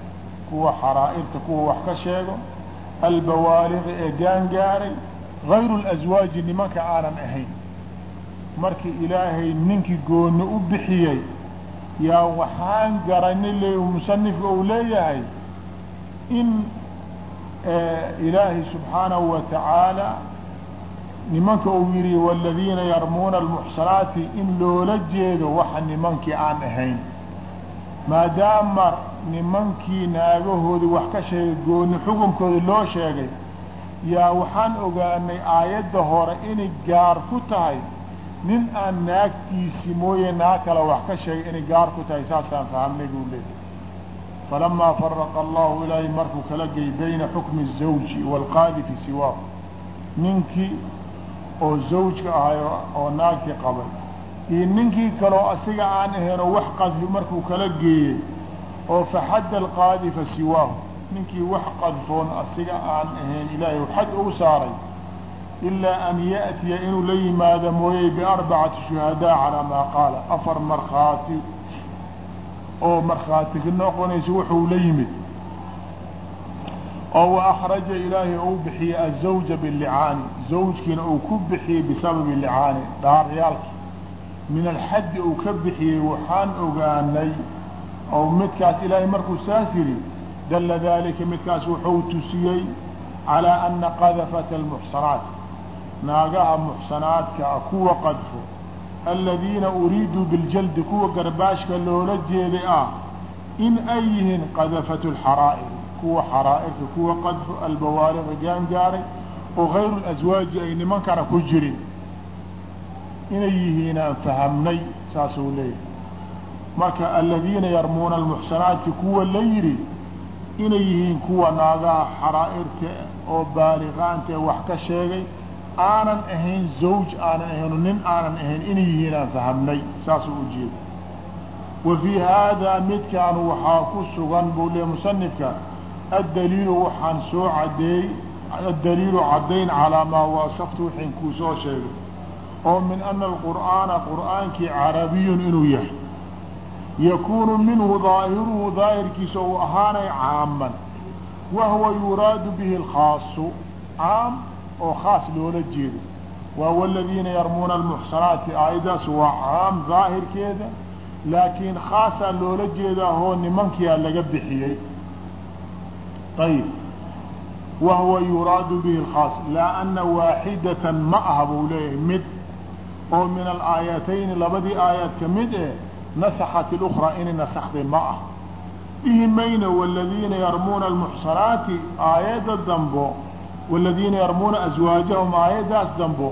kuwa xaraa'irta kuwa wax ka sheego albawaaliqi ee gaangaaray gayru اlaswaaji nimanka aanan ahayn markii ilaahay ninkii gooni u bixiyey yaa waxaan garanay le musanifka uu leeyahay in ilaahay subxaanahu wa tacaala nimanka uu yihi wاladiina yarmuuna almuxsanaati in loola jeedo waxa nimankii aan ahayn maadaama nimankii naagahoodii wax ka sheegay gooni xukunkoodii loo sheegay yaa waxaan ogaanay aayadda hore inay gaar ku tahay nin aan naagtiisi mooye naag kale wax ka sheegay inay gaar ku tahay saasaan fahamnay buu leeyahy falamaa faraqa allahu ilaahay markuu kala gey bayna xukmi الزawji wاlqaadifi siwaa ninkii oo zawjka ahay oo naagtii qabay. Iyo ninkii kaleo asiga aan ahayn oo wax qadfi markuu kala geeyey oo faxadda alqaadifa siwaahu. Ninkii wax qadfoon asiga aan ahayn ilaahay xad u saaray ilaa an ya'tiya inuu la yimaado mooyey biarbacati shuhadaa calaa maa qaala. Afar markhaati oo markhaati noqonaysa wuxuu la yimid oo wa akhraja ilaahay ou bixiyey azawja bilicaani zawjkiina uu ku bixiyey bisababi licaani dhaaryaalki min alxaddi uu ka bixiyey waxaan ogaanay oo midkaas ilaahay markuu saas yidhi dalla dalika midkaas wuxuu tusiyey calaa ana qadafata almuxsanaat naagaha muxsanaadka ah kuwa qadfo aladiina uriiduu biljaldi kuwa garbaashka loola jeeday ah in ay yihiin qadafatu lxaraa'ir kuwa xaraa'irka kuwa qadfo albawaaliqa gaangaaray oo gayru laswaaji ay nimankana ku jirin. Inay yihiin aan fahamnay saasuu leeyahay. Marka aladiina yarmuuna almuxsanaati kuwa la yidhi inay yihiin kuwa naagaha xaraa'irta oo baaliqaanta wax ka sheegay aanan ahayn zawj aanan ahayn nin aanan ahayn inay yihiin aan fahamnay saasuu ujeeda wa fii haadaa midkaan waxaa ku sugan buu leey musanifka addaliilu waxaan soo cadeey addaliilu caddayn calaa maa waasaftu wixin kuu soo sheegay. Oo min ana alqur'aana qur'aankii carabiyun inuu yahay. Yakuunu minhu daahiruhu daahirkiisa uu ahaanay caaman. Wa huwa yuraadu bihi alkhaasu caam oo khaas loola jeedo. Waa waladiina yarmuuna almuxsanaati aayaddaas waa caam daahirkeeda laakiin khaasaa loola jeedaa hoo nimankiyaa laga bixiyey ayib wa huwa yuraadu bihi alkhaas laa ana waaxidatan ma aha buu leeyahay mid oo min alaayatayni labadii aayaad ka mid eh nasakat اlأkraa inay nasaxday ma ah dhihi mayna wاladiina yarmuuna almuxsanaati aayadda dambo wاladiina yarmuuna aswaajahum aayaddaas dambo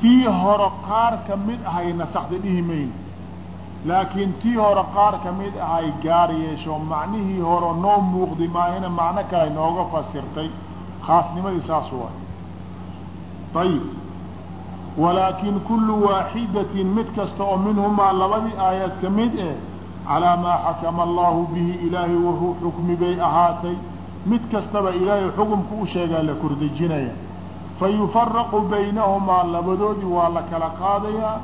tii hore qaar ka mid ahay nasaxday dhihi mayna laakiin tii hore qaar ka mid ahay gaar yeesho macnihii hore noo muuqdi maahina macno kale nooga fasirtay khaasnimadii saas waay ayib walaakin kulu waaxidatin mid kasta oo minhumaa labadii aayaad ka mid eh calaa maa xakama allahu bihi ilaahay wuxuu xukmi bay ahaatay. Mid kastaba ilaahay xukumka u sheegaa la kordejinaya. Fayufaraqu baynahumaa labadoodii waa la kala qaadayaa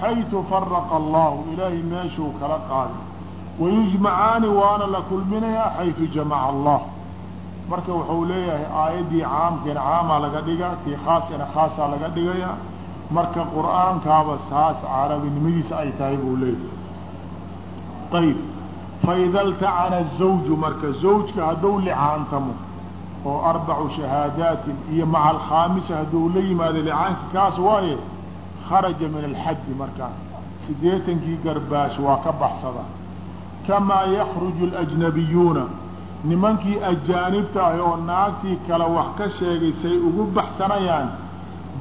xaytu faraqa allahu ilaahay meeshuu kala qaaday wayujmacaani waana la kulminayaa xaytu jamaca allah marka wuxuu leeyahay aayaddii caamkeena caamaa laga dhigaa tii khaasina khaasaa laga dhigayaa marka qur'aankaaba saas carabinimadiisa ay tahay buu leeyahay ayib faida اltacana الزawju marka zawjka hadduu licaantamo oo arbacu shahaadaatin iyo maca alkhaamisa hadduu la yimaado licaanka kaas waaye kharaja min alxaddi markaas siddeetankii garbaash waa ka baxsada. Kamaa yakruju اlأjnabiyuuna nimankii ajaanibta ah oo naagtii kale wax ka sheegay say ugu baxsanayaan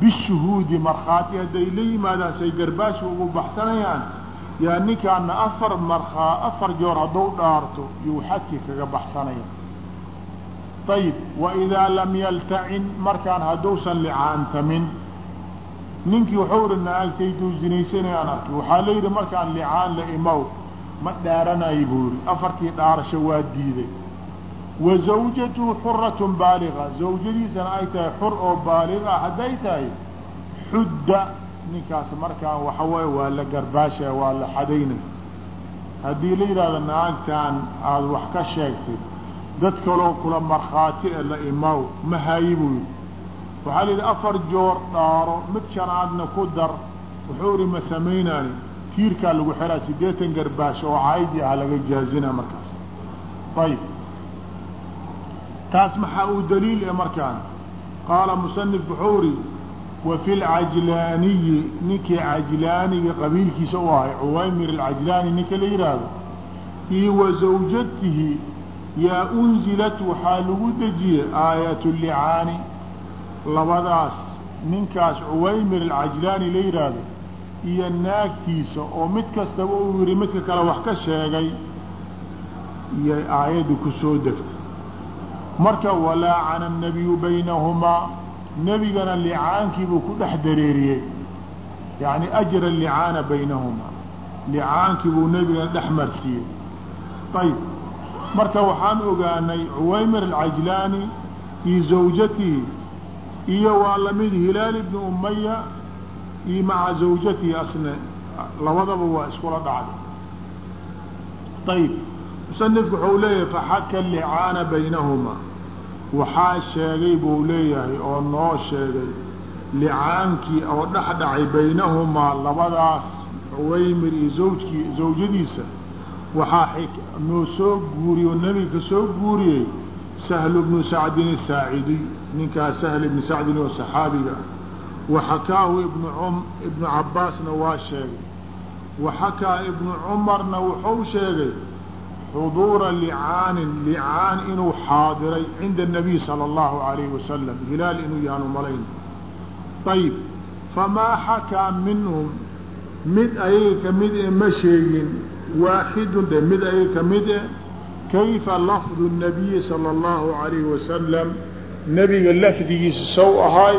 bishuhuudi markhaati hadday la yimaadaan say garbaashka ugu baxsanayaan yaa ninkaana afar markaa afar joor hadduu dhaarto yuu xadkii kaga baxsanaya. Ayib waidaa lam yaltacin markaan hadduusan licaantamin ninkii wuxuu ihi naagtayduu zinaysanayaan arkay waxaa la yidhi markaan licaan la imow ma dhaaranayo buu yihi afartii dhaarasho waa diiday. Wa zawjatuhu xuratun baaliga. Zawjadiisana ay tahay xur oo baaliga hadday tahay. Xudda ninkaas markaan waxa weeye waa la garbaashaya waa la xadaynay haddii la yidhahdo naagtaan aada wax ka sheegtay dad kaloo kula markhaati e la imaw ma hayi buu yidhi waxaa la yidhi afar joor dhaaro mid shanaadna ku dar. Wuxuu ihi ma samaynaani tiirkaa lagu xiraa siddeetan garbaash oo caydi ah laga jaazina markaas. Ayib. Taas maxaa uu daliil e markaan? Qaala musanif wuxuu ihi wa fi lcajlaaniyi ninkii cajlaaniga qabiilkiisa u ahay cuwaymir alcajlaani ninka la yidhaahdo iyo wa zawjatihi yaa unzilat waxaa lagu dejiyey aayat licaani labadaas ninkaas cuwaymir alcajlaani la yidhaahdo iyo naagtiisa oo mid kastaba uu yihi midka kale wax ka sheegay iyay aayaddu ku soo degtay. Marka walaacana الnabiyu baynahumaa nebigana licaankii ku dhex dareeriyey. Yani ajra licaana baynahumaa licaankii nebigana dhex marsiiyey. Ayb marka waxaan ogaanay cuwaymir alcajlaani iyo zawjatihi iyo waa la mid hilaal ibni umaya iyo maca zawjatihi asne labadaba waa iskula dhacday. Ayb musanifku waxau leeyahay faxaka licaana baynahumaa waxaa sheegay buu leeyahay oo noo sheegay licaankii oo dhex dhacay baynahumaa labadaas cuwaymir iyo zawjkii zawjadiisa waxaa noo soo guuriyey oo nebiga ka soo guuriyey sahlu bnu sacdin asaacidiy ninkaas sahl ibnu sacdin oo saxaabiga ah waxakaahu ibnu ibnu cabbaasna waa sheegay waxakaa ibnu cumarna wuxuu sheegay xuduura licaanin licaan inuu xaadiray cinda الnabiy salى اllahu alayhi wasalam hilaal inuu yaanu malayn ayib famaa xakaa minhum mid ayaga kamid e ma sheegin waaxidun de mid ayaga kamid e kayfa lafdu الnabiyi salى اllahu alayhi wasalam nebiga lafdigiisa sow ahay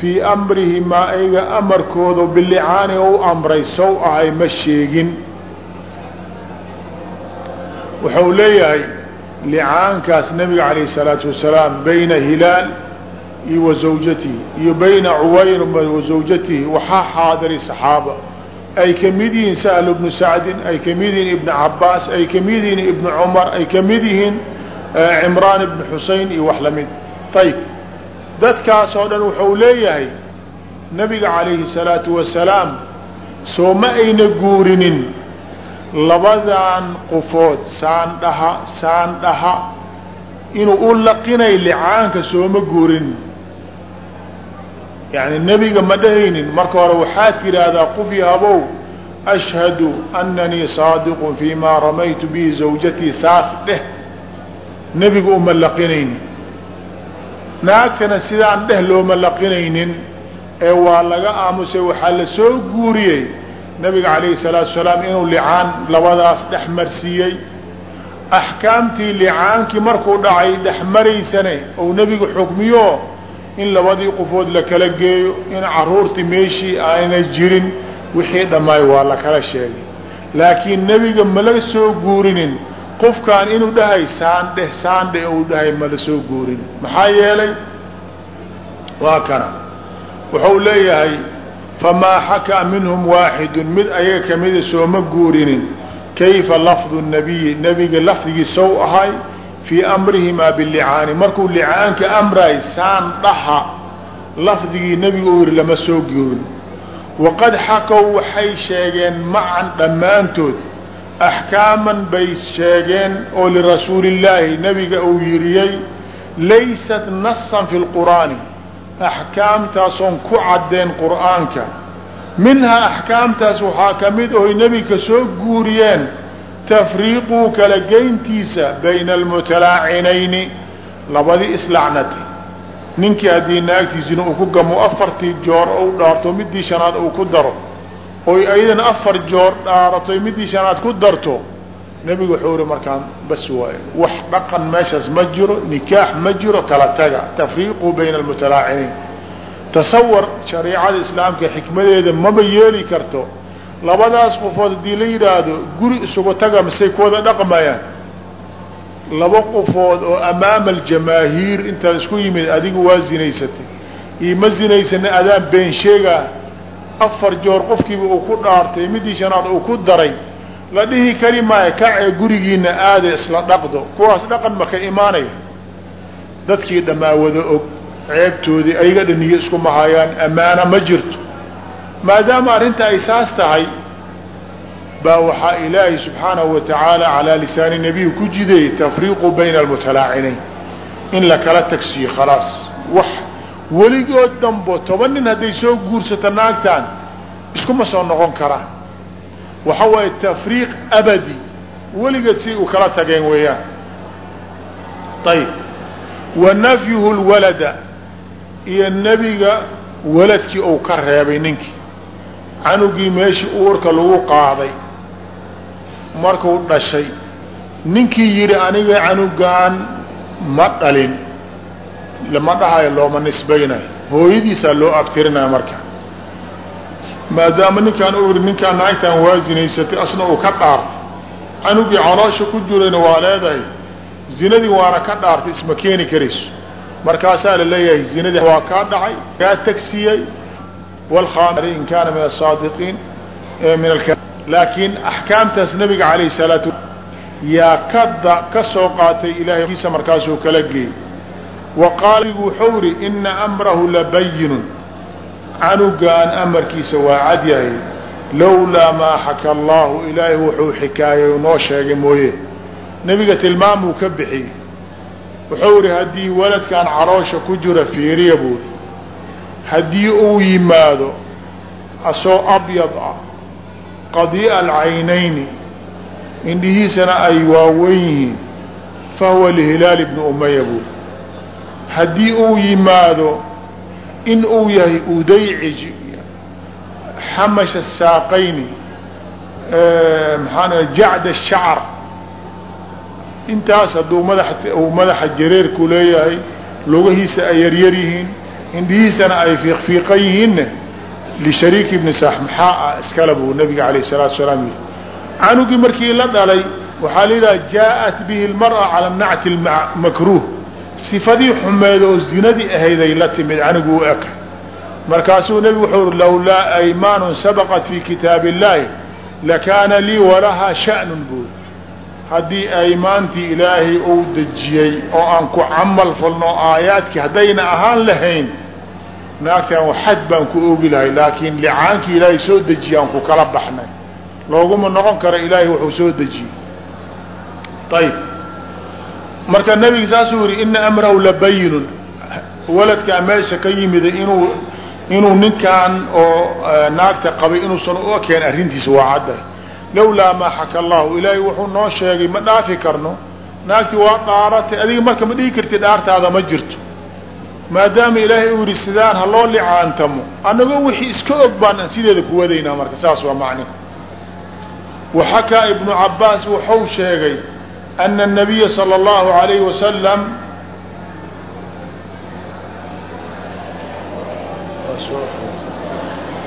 fii amrihi maa ayaga amarkooda bilicaani ou amray sow ahay ma sheegin. Wuxuu leeyahay licaankaas nabiga calayh الsalaatu wasalaam bayna hilaal iyo wa zawjatihi iyo bayna cuwayr wa zawjatihi waxaa xaadiray saxaaba. Ay ka mid yihiin sahl bnu sacdin ay ka mid yihiin ibn cabaas ay ka mid yihiin ibn cumar ay ka mid yihiin cimraan ibn xusein iyo wax la mid ayb dadkaas oo dhan wuxuu leeyahay nabiga calayhi الsalaatu wasalaam soo ma ayna guurinin labadan qofood saandhaha saandhaha inuu u laqinay licaanka sooma guurin. Yani nebiga ma dhahaynin. Marka hore waxaad tidhaahdaa qof yahabow ashhadu ananii saadiqun fii maa ramaytu bihi zawjatii saas dheh. Nebiga uma laqinaynin naagtana sidaan dheh looma laqinaynin ee waa laga aamusay waxaa la soo guuriyey nabiga calayhi salaatu salaam inuu licaan labadaas dhex marsiiyey axkaamtii licaankii markuu dhacay dhex maraysane ou nebigu xukmiyo in labadii qofood la kala geeyo in caruurtii meeshii aanay jirin wixii dhammaay waa la kala sheegay. Laakiin nebiga mala soo guurinin qofkaan inuu dhahay saandheh saandhe uu dhahay mala soo guurin. Maxaa yeelay? Waa kana. Wuxuu leeyahay famaa xakaa minhum waaxidu mid ayaga kamida sooma guurinin. Kayfa lafdu nabiyi? Nebiga lafdigii sow ahay fii amrihimaa bilicaani. Markuu licaanka amraay saan dhaha lafdigii nebigu uu yihi lama soo guurin. Waqad xakow waxay sheegeen macan dhammaantood axkaaman bay sheegeen oo lirasuulillaahi nebiga uu yiriyey laysat nasan fi lqur'aani axkaamtaasoon ku caddeen qur'aanka minhaa axkaamtaas waxaa ka mid oy nebiga soo guuriyeen tafriiquu kala geyntiisa bayna almutalaacinayni labadii islacnatay ninkii haddii naagtiisina uu ku gamo afartii joor ou dhaarto midii shanaad uu ku daro oy ayadana afar joor dhaaratoy midii shanaad ku darto nebigu wuxuu ihi markaan bas waayo wax dhaqan meeshaas ma jiro nikaax ma jiro kala taga tafriiqu bayna almutalaaciniin. Tasawar shareicada islaamka xikmadeeda maba yeeli karto. Labadaas qofood haddii la yidhaahdo guri isugu taga misay kuwada dhaqmayaan? Laba qofood oo amaama aljamaahiir intaad isku yimid adigu waa zinaysatay. Iyo ma zinaysana adaan been sheegaa afar joor qofkiiba uu ku dhaartay midii shanaad uu ku daray. La dhihi kari maayo kacee gurigiina aada isla dhaqdo. Kuwaas dhaqan maka imaanaya? Dadkii dhammaa wada og ceebtoodii ayaga dhaniyo isku mahayaan ammaana ma jirto. Maadaama arrinta ay saas tahay baa waxaa ilaahay subxaanahu wa tacaala calaa lisaani nebiyi ku jideeyey tafriiqu bayna almutalaacinayn in la kala tagsiyo khalaas. Wax weligood dambo toban nin hadday soo guursato naagtaan iskuma soo noqon karaan waxa waaye tafriiq abadi weligeed si u kala tageen weeyaan. Ayib wa nafyuhu lwalada iyo nebiga waladkii uu ka reebay ninkii. Canugii meeshii uurka lagu qaaday markuu dhashay ninkii yidhi aniga canugaan ma dhalin lama dhahayo looma nisbaynayo. Hooyadiisaa loo abtirinaya marka. Maadaama ninkaan u yidhi ninkaan naagtaan waa zinaysatay asna uu ka dhaartay. Canugii caloosha ku jirayna waa leedahay zinadii waana ka dhaartay isma keeni karayso. Markaasaa la leeyahay zinadii waa kaa dhacay kaa tagsiyey in kaana min asaadiqiin min laakiin axkaamtaas nabiga alayh salaatu yaa kada ka soo qaatay ilahay kiisa markaasuu kala geeyey wa qaala wuxuu yihi ina amrahu labayinun canugaan amarkiisa waa cad yahay lowlaa maa xaka allahu ilaahay wuxuu xikaayay noo sheegay mooye. Nebiga tilmaamuu ka bixiyey wuxuu yihi haddii waladkan caroosha ku jira fiiriya buuri haddii uu yimaado asoo abyad ah qadii'a alcaynayni indhihiisana ay waaweyn yihiin fahuwa lihilaal ibni umaya buuri haddii uu yimaado in uu yahay udaycij xamasha saaqayni maxaan jacda shacar intaas hadduu madaxa uu madaxa jareerku leeyahay lugahiisa ay yaryar yihiin indhihiisana ay fiiqfiiqan yihiinna lishariik ibni saxmaxaa iskale buu nabiga alayh الsalatu salaam yihi canugii markii la dhalay waxaa la yidhaha jaaءat bihi اlmarأa calى nacti makruh sifadii xumeed oo zinadii ahayday la timid u eka markaasuu nebigu wuxuu uri lowlaa aymaanu sabaqat fi kitaabi اllahi lakaana lii walahaa shaأnu buuri haddii aymaantii ilaahay uu dejiyey oo aan ku camal falno aayaadkii haddayna ahaan lahayn naagtaan xad baan ku ogi lahay laakiin licaankii ilaahay soo dejiye aan ku kala baxnay. Looguma noqon karo ilaahay wuxuu soo dejiyey ayib marka nebiga saasuu yihi ina amrahu labayinun waladkaa meesha ka yimida inuu inuu ninkan oo naagta qabay inuusan u ekeen arrintiisa waa cadday lawlaa maa xaka allahu ilaahay wuxuu noo sheegay ma dhaafi karno. Naagtii waa dhaaratay adiga marka ma dhihi karti dhaartaada ma jirto. Maadaama ilaahay uu yihi sidaan ha loo licaantamo annagoo wixii iska og baan sideeda ku wadaynaa marka saas waa macnihi waxakaa ibnu cabaas wuxuu sheegay ana الnabiya salى اllahu alayhi wasalam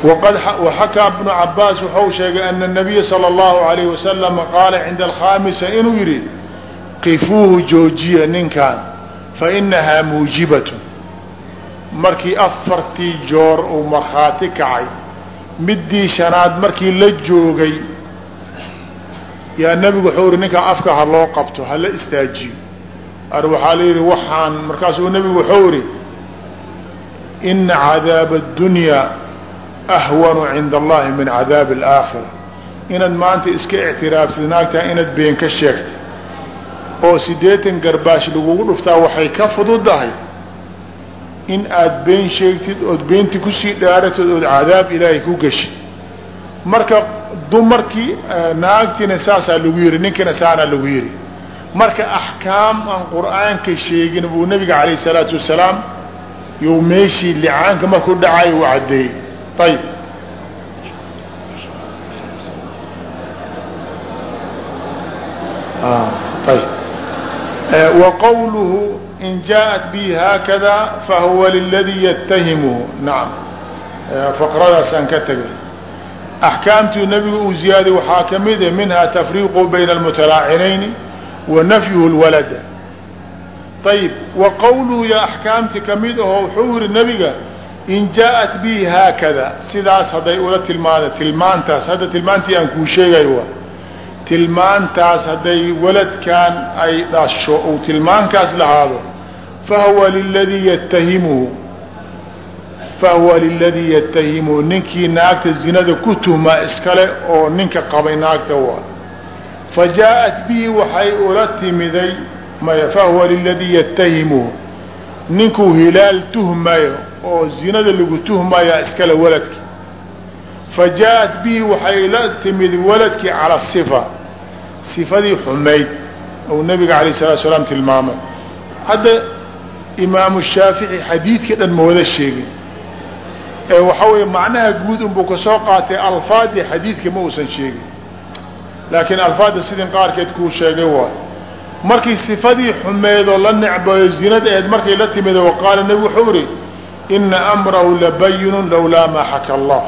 وxakىa بن cabاas wuxuu sheegay أن النabiya slى الlahu عalيه wasaلم qaala cinda alkhaamisa inuu yihi qifuuhu joojiya ninkan fainahaa muujibaة markii afartii joor uu markhaati kacay midii shanaad markii la joogay yaa nebigu wuxuu yihi ninkan afka ha loo qabto hala istaajiyo. Ar waxaa la yihi waxaan markaasuu nebigu wuxuu yihi ina cadaab الdunya ahwanu cinda allahi min cadaabi alaakhira. Inaad maanta iska ictiraafsid naagtaa inaad been ka sheegtay oo siddeetan garbaash lagugu dhuftaa waxay ka fududahay in aad been sheegtid ood beenti ku sii dhaaratid ood cadaab ilaahay ku geshid. Marka dumarkii eh, naagtiina saasaa lagu yihi ninkiina saanaa lagu yihi marka axkaam aan qur'aanka sheegin buu nabiga calayh salaatu wasalaam you meeshii licaanka markuu dhacay u caddeeyey ayib ayb ah, eh, waqawluhu in jaaءat bi haakada fahuwa liladii yatahimuhu naam. Eh, Faqradaasaan ka tegay axkaamtii nabigu uu ziyaaday waxaa ka mid e minhaa tafriiqu bayna almutalaacinayni wa nafyuhu lwalada ayib wa qawluhu ya axkaamti ka mid aho wuxuu yihi nabiga in jaaءat bi haakada sidaas hadday ula tilmaada tilmaantaas hadda tilmaantii aan kuu sheegayo waa tilmaantaas hadday waladkan ay dhasho uu tilmaankaas lahaado fahuwa liladii yatahimuhu fahuwa liladii yatahimu ninkii naagta zinada ku tuhmaa iskale oo ninka qabay naagta waa fa jaa-at bihi waxay ula timiday maya fahuwa liladii yatahimuhu ninkuu hilaal tuhmayo oo zinada lagu tuhmayaa iskale waladki fa jaa-at bihi waxay la timid waladkii cala asifa sifadii xumayd ou nabiga calayh isalatu salaam tilmaamay hadda imaamu shaafici xadiidkii dhan ma wada sheegin ee waxa weeye macnaha guud unbuu ka soo qaatay alfaadii xadiidka ma uusan sheegin. Laakiin alfaadda sidin qaarkeed kuu sheegay waay markii sifadii xumeedoo la necbayo zinada markay la timido waqaala nebigu wuxuu ihi ina amrahu labayinun lowlaa maa xaka allah.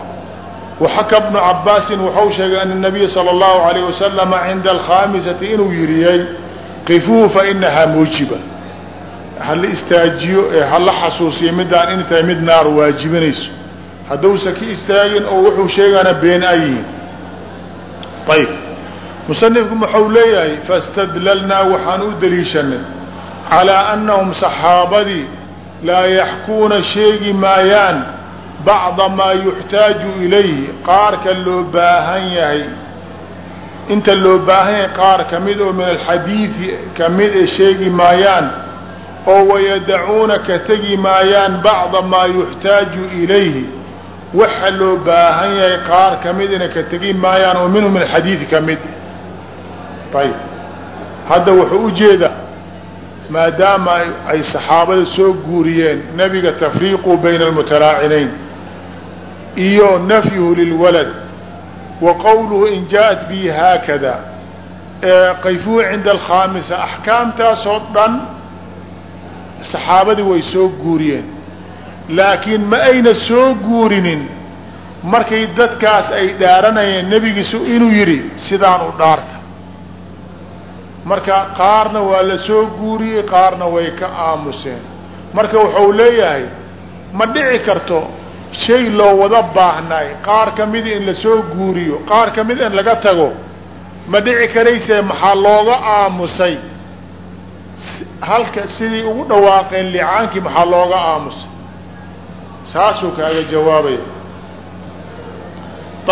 Waxaka bnu cabaasin wuxuu sheegay ana nabiya sala allahu alayh wasalama cinda alkhaamisati inuu yiriyey qifuuhu fa inahaa muujiba. Hala istaajiyo ee hala xasuusiyo midaan in tahay mid naar waajibinayso hadduusa ka istaagin oo wuxuu sheegaana been a yihiin. Ayb musanifku wuxuu leeyahay fastadlalnaa waxaan u daliishanay calaa annahum saxaabadii laa yaxkuuna sheegi maayaan bacda maa yuxtaaju ilayhi. Qaarka loo baahan yahay inta loo baahan yahay qaar ka mid oo min alxadiidi ka mid e sheegi maayaan oo wayadacuuna ka tegi maayaan bacda maa yuxtaaju ilayhi waxa loo baahan yahay qaar kamidina ka tegi maayaan oo minhu min alxadiidi ka mid ayb hadda wuxuu u jeedaa maadaama ay saxaabada soo guuriyeen nebiga tafriiqu bayna almutalaacinayn iyo nafyuhu lilwalad wa qowluhu in jaaءat bi haakada qayfuhu cinda alkhaamisa axkaamtaasoo dhan saxaabadii way soo guuriyeen laakiin ma ayna soo guurinin. Markay dadkaas ay dhaaranayeen nebigiisu inuu yidhi sidaan u dhaarta. Marka qaarna waa la soo guuriyey qaarna way ka aamuseen. Marka wuxuu leeyahay ma dhici karto shay loo wada baahnaay qaar kamida in la soo guuriyo qaar kamida in laga tago. Ma dhici karayse maxaa looga aamusay? Halka sidii ugu dhawaaqeen licaankii maxaa looga aamusay saasuu kaaga jawaabaya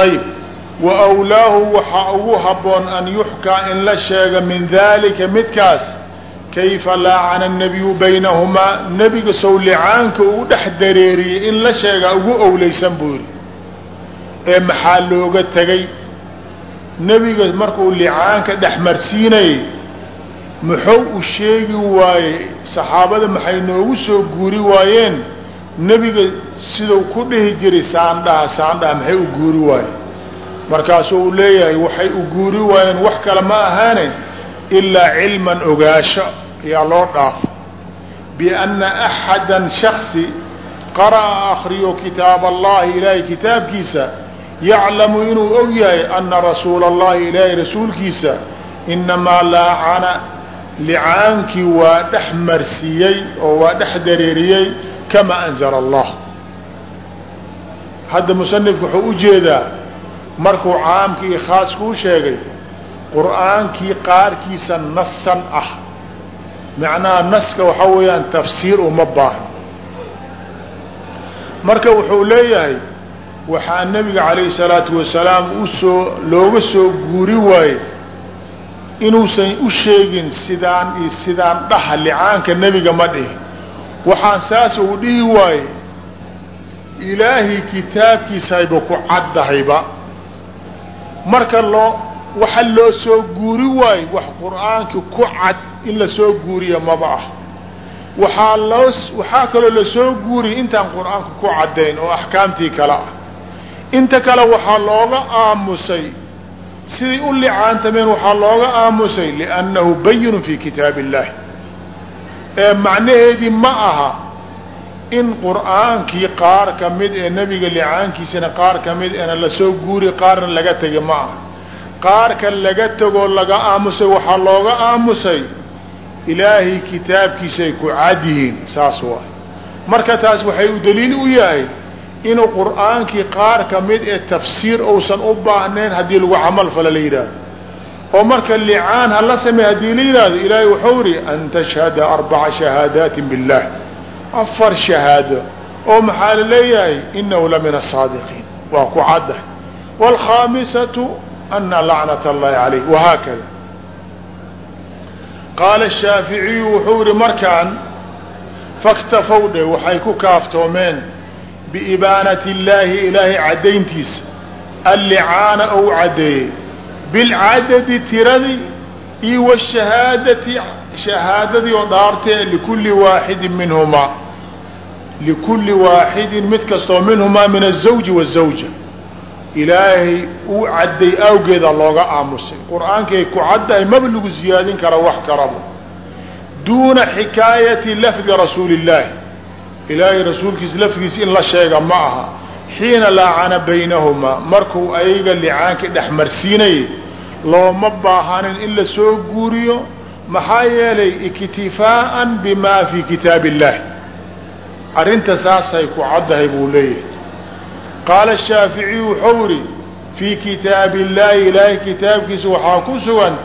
ayib wa awlaahu waxaa ugu habboon an yuxkaa in la sheega min dalika midkaas. Kayfa laacana الnabiyu baynahumaa nebiga sow licaanka ugu dhex dareeriyey in la sheegaa ugu owleysan buu yidhi. Ee maxaa looga tegay nebiga markuu licaanka dhex marsiinayay muxuu u sheegi waayey saxaabada maxay noogu soo guuri waayeen nebiga sidau ku dhihi jiray saandhaha saandhaha maxay u guuri waayeen? Markaasuu u leeyahay waxay u guuri waayeen wax kale ma ahaane ilaa cilman ogaasho ayaa loo dhaafo. Bianna axada shaksi qara'a akriyo kitaab allahi ilaahay kitaabkiisa yaclamu inuu og yahay ana rasuula allahi ilaahay rasuulkiisa inamaa laacana licaankii waa dhex marsiiyey oo waa dhex dareeriyey kama anzala allah. Hadda musanifku wuxuu u jeedaa markuu caamka iyo khaaska u sheegay qur'aankii qaarkiisa nasan ah. Macnaha naska waxaa weeyaan tafsiir uma baahno marka wuxuu leeyahay waxaa nebiga calayhi salaatu wasalaam u soo looga soo guuri waaye inuusan u sheegin sidaan iyo sidaan dhaha licaanka nebiga ma dhihi waxaan saas uu dhihi waaye ilaahay kitaabkiisayba ku caddahayba. Marka loo waxa loo soo guuri waayo wax qur'aanka ku cad in la soo guuriya maba ah. Waxaa loo waxaa kaloo la soo guuriyay intaan qur'aanka ku caddayn oo axkaamtii kale ah. Inta kale waxaa looga aamusay siday u licaantameen waxaa looga aamusay liannahu bayinun fi kitaabi illahi ee macnaheedii ma aha in qur'aankii qaar ka mid ee nebiga licaankiisana qaar ka mid eena la soo guuri qaarna laga tegay ma aha. Qaarka laga tegoo laga aamusay waxaa looga aamusay ilaahay kitaabkiisay ku cad yihiin saas waay. Marka taas waxay u daliil u yahay inuu qur'aankii qaar ka mid ee tafsiir uusan u baahnayn haddii lagu camal fala la yidhaahdo oo marka licaan hala samey haddii la yidhaahdo ilaahay wuxuu ri an tashhada arbaca shahaadaati biاllah afar shahaado oo maxaa la leeyahay inahu la min asaadiqiin waa ku caddahay wاlkhaamisatu ana lacnat اllahi alayh wahaakada qaala shaaficiyu wuxuu yihi markaan faktafow dhe waxay ku kaaftoomeen biibaanati illaahi ilaahay caddayntiisa allicaana ou caddeeyey bilcadadi tiradii iyo washahaadati shahaadadii oo dhaartee likulli waaxidin minhumaa likulli waaxidin mid kastoo minhumaa min azawji wazawja ilaahay uu cadday awgeeda looga aamusay qur'aankay ku caddahay maba lagu ziyaadin kara wax karaba duuna xikaayati lafdi rasuuli illaahi ilaahay rasuulkiisa lafdigiisa in la sheega ma aha xiina laacana baynahumaa markuu ayaga licaanka dhexmarsiinayay looma baahanin in la soo guuriyo maxaa yeelay iktifaa'an bimaa fii kitaab illahi arrinta saasay ku caddahay buu leeyahay. Qaala shaaficiyu wuxuu idhi fii kitaabi illaahi ilaahay kitaabkiisa waxaa ku sugan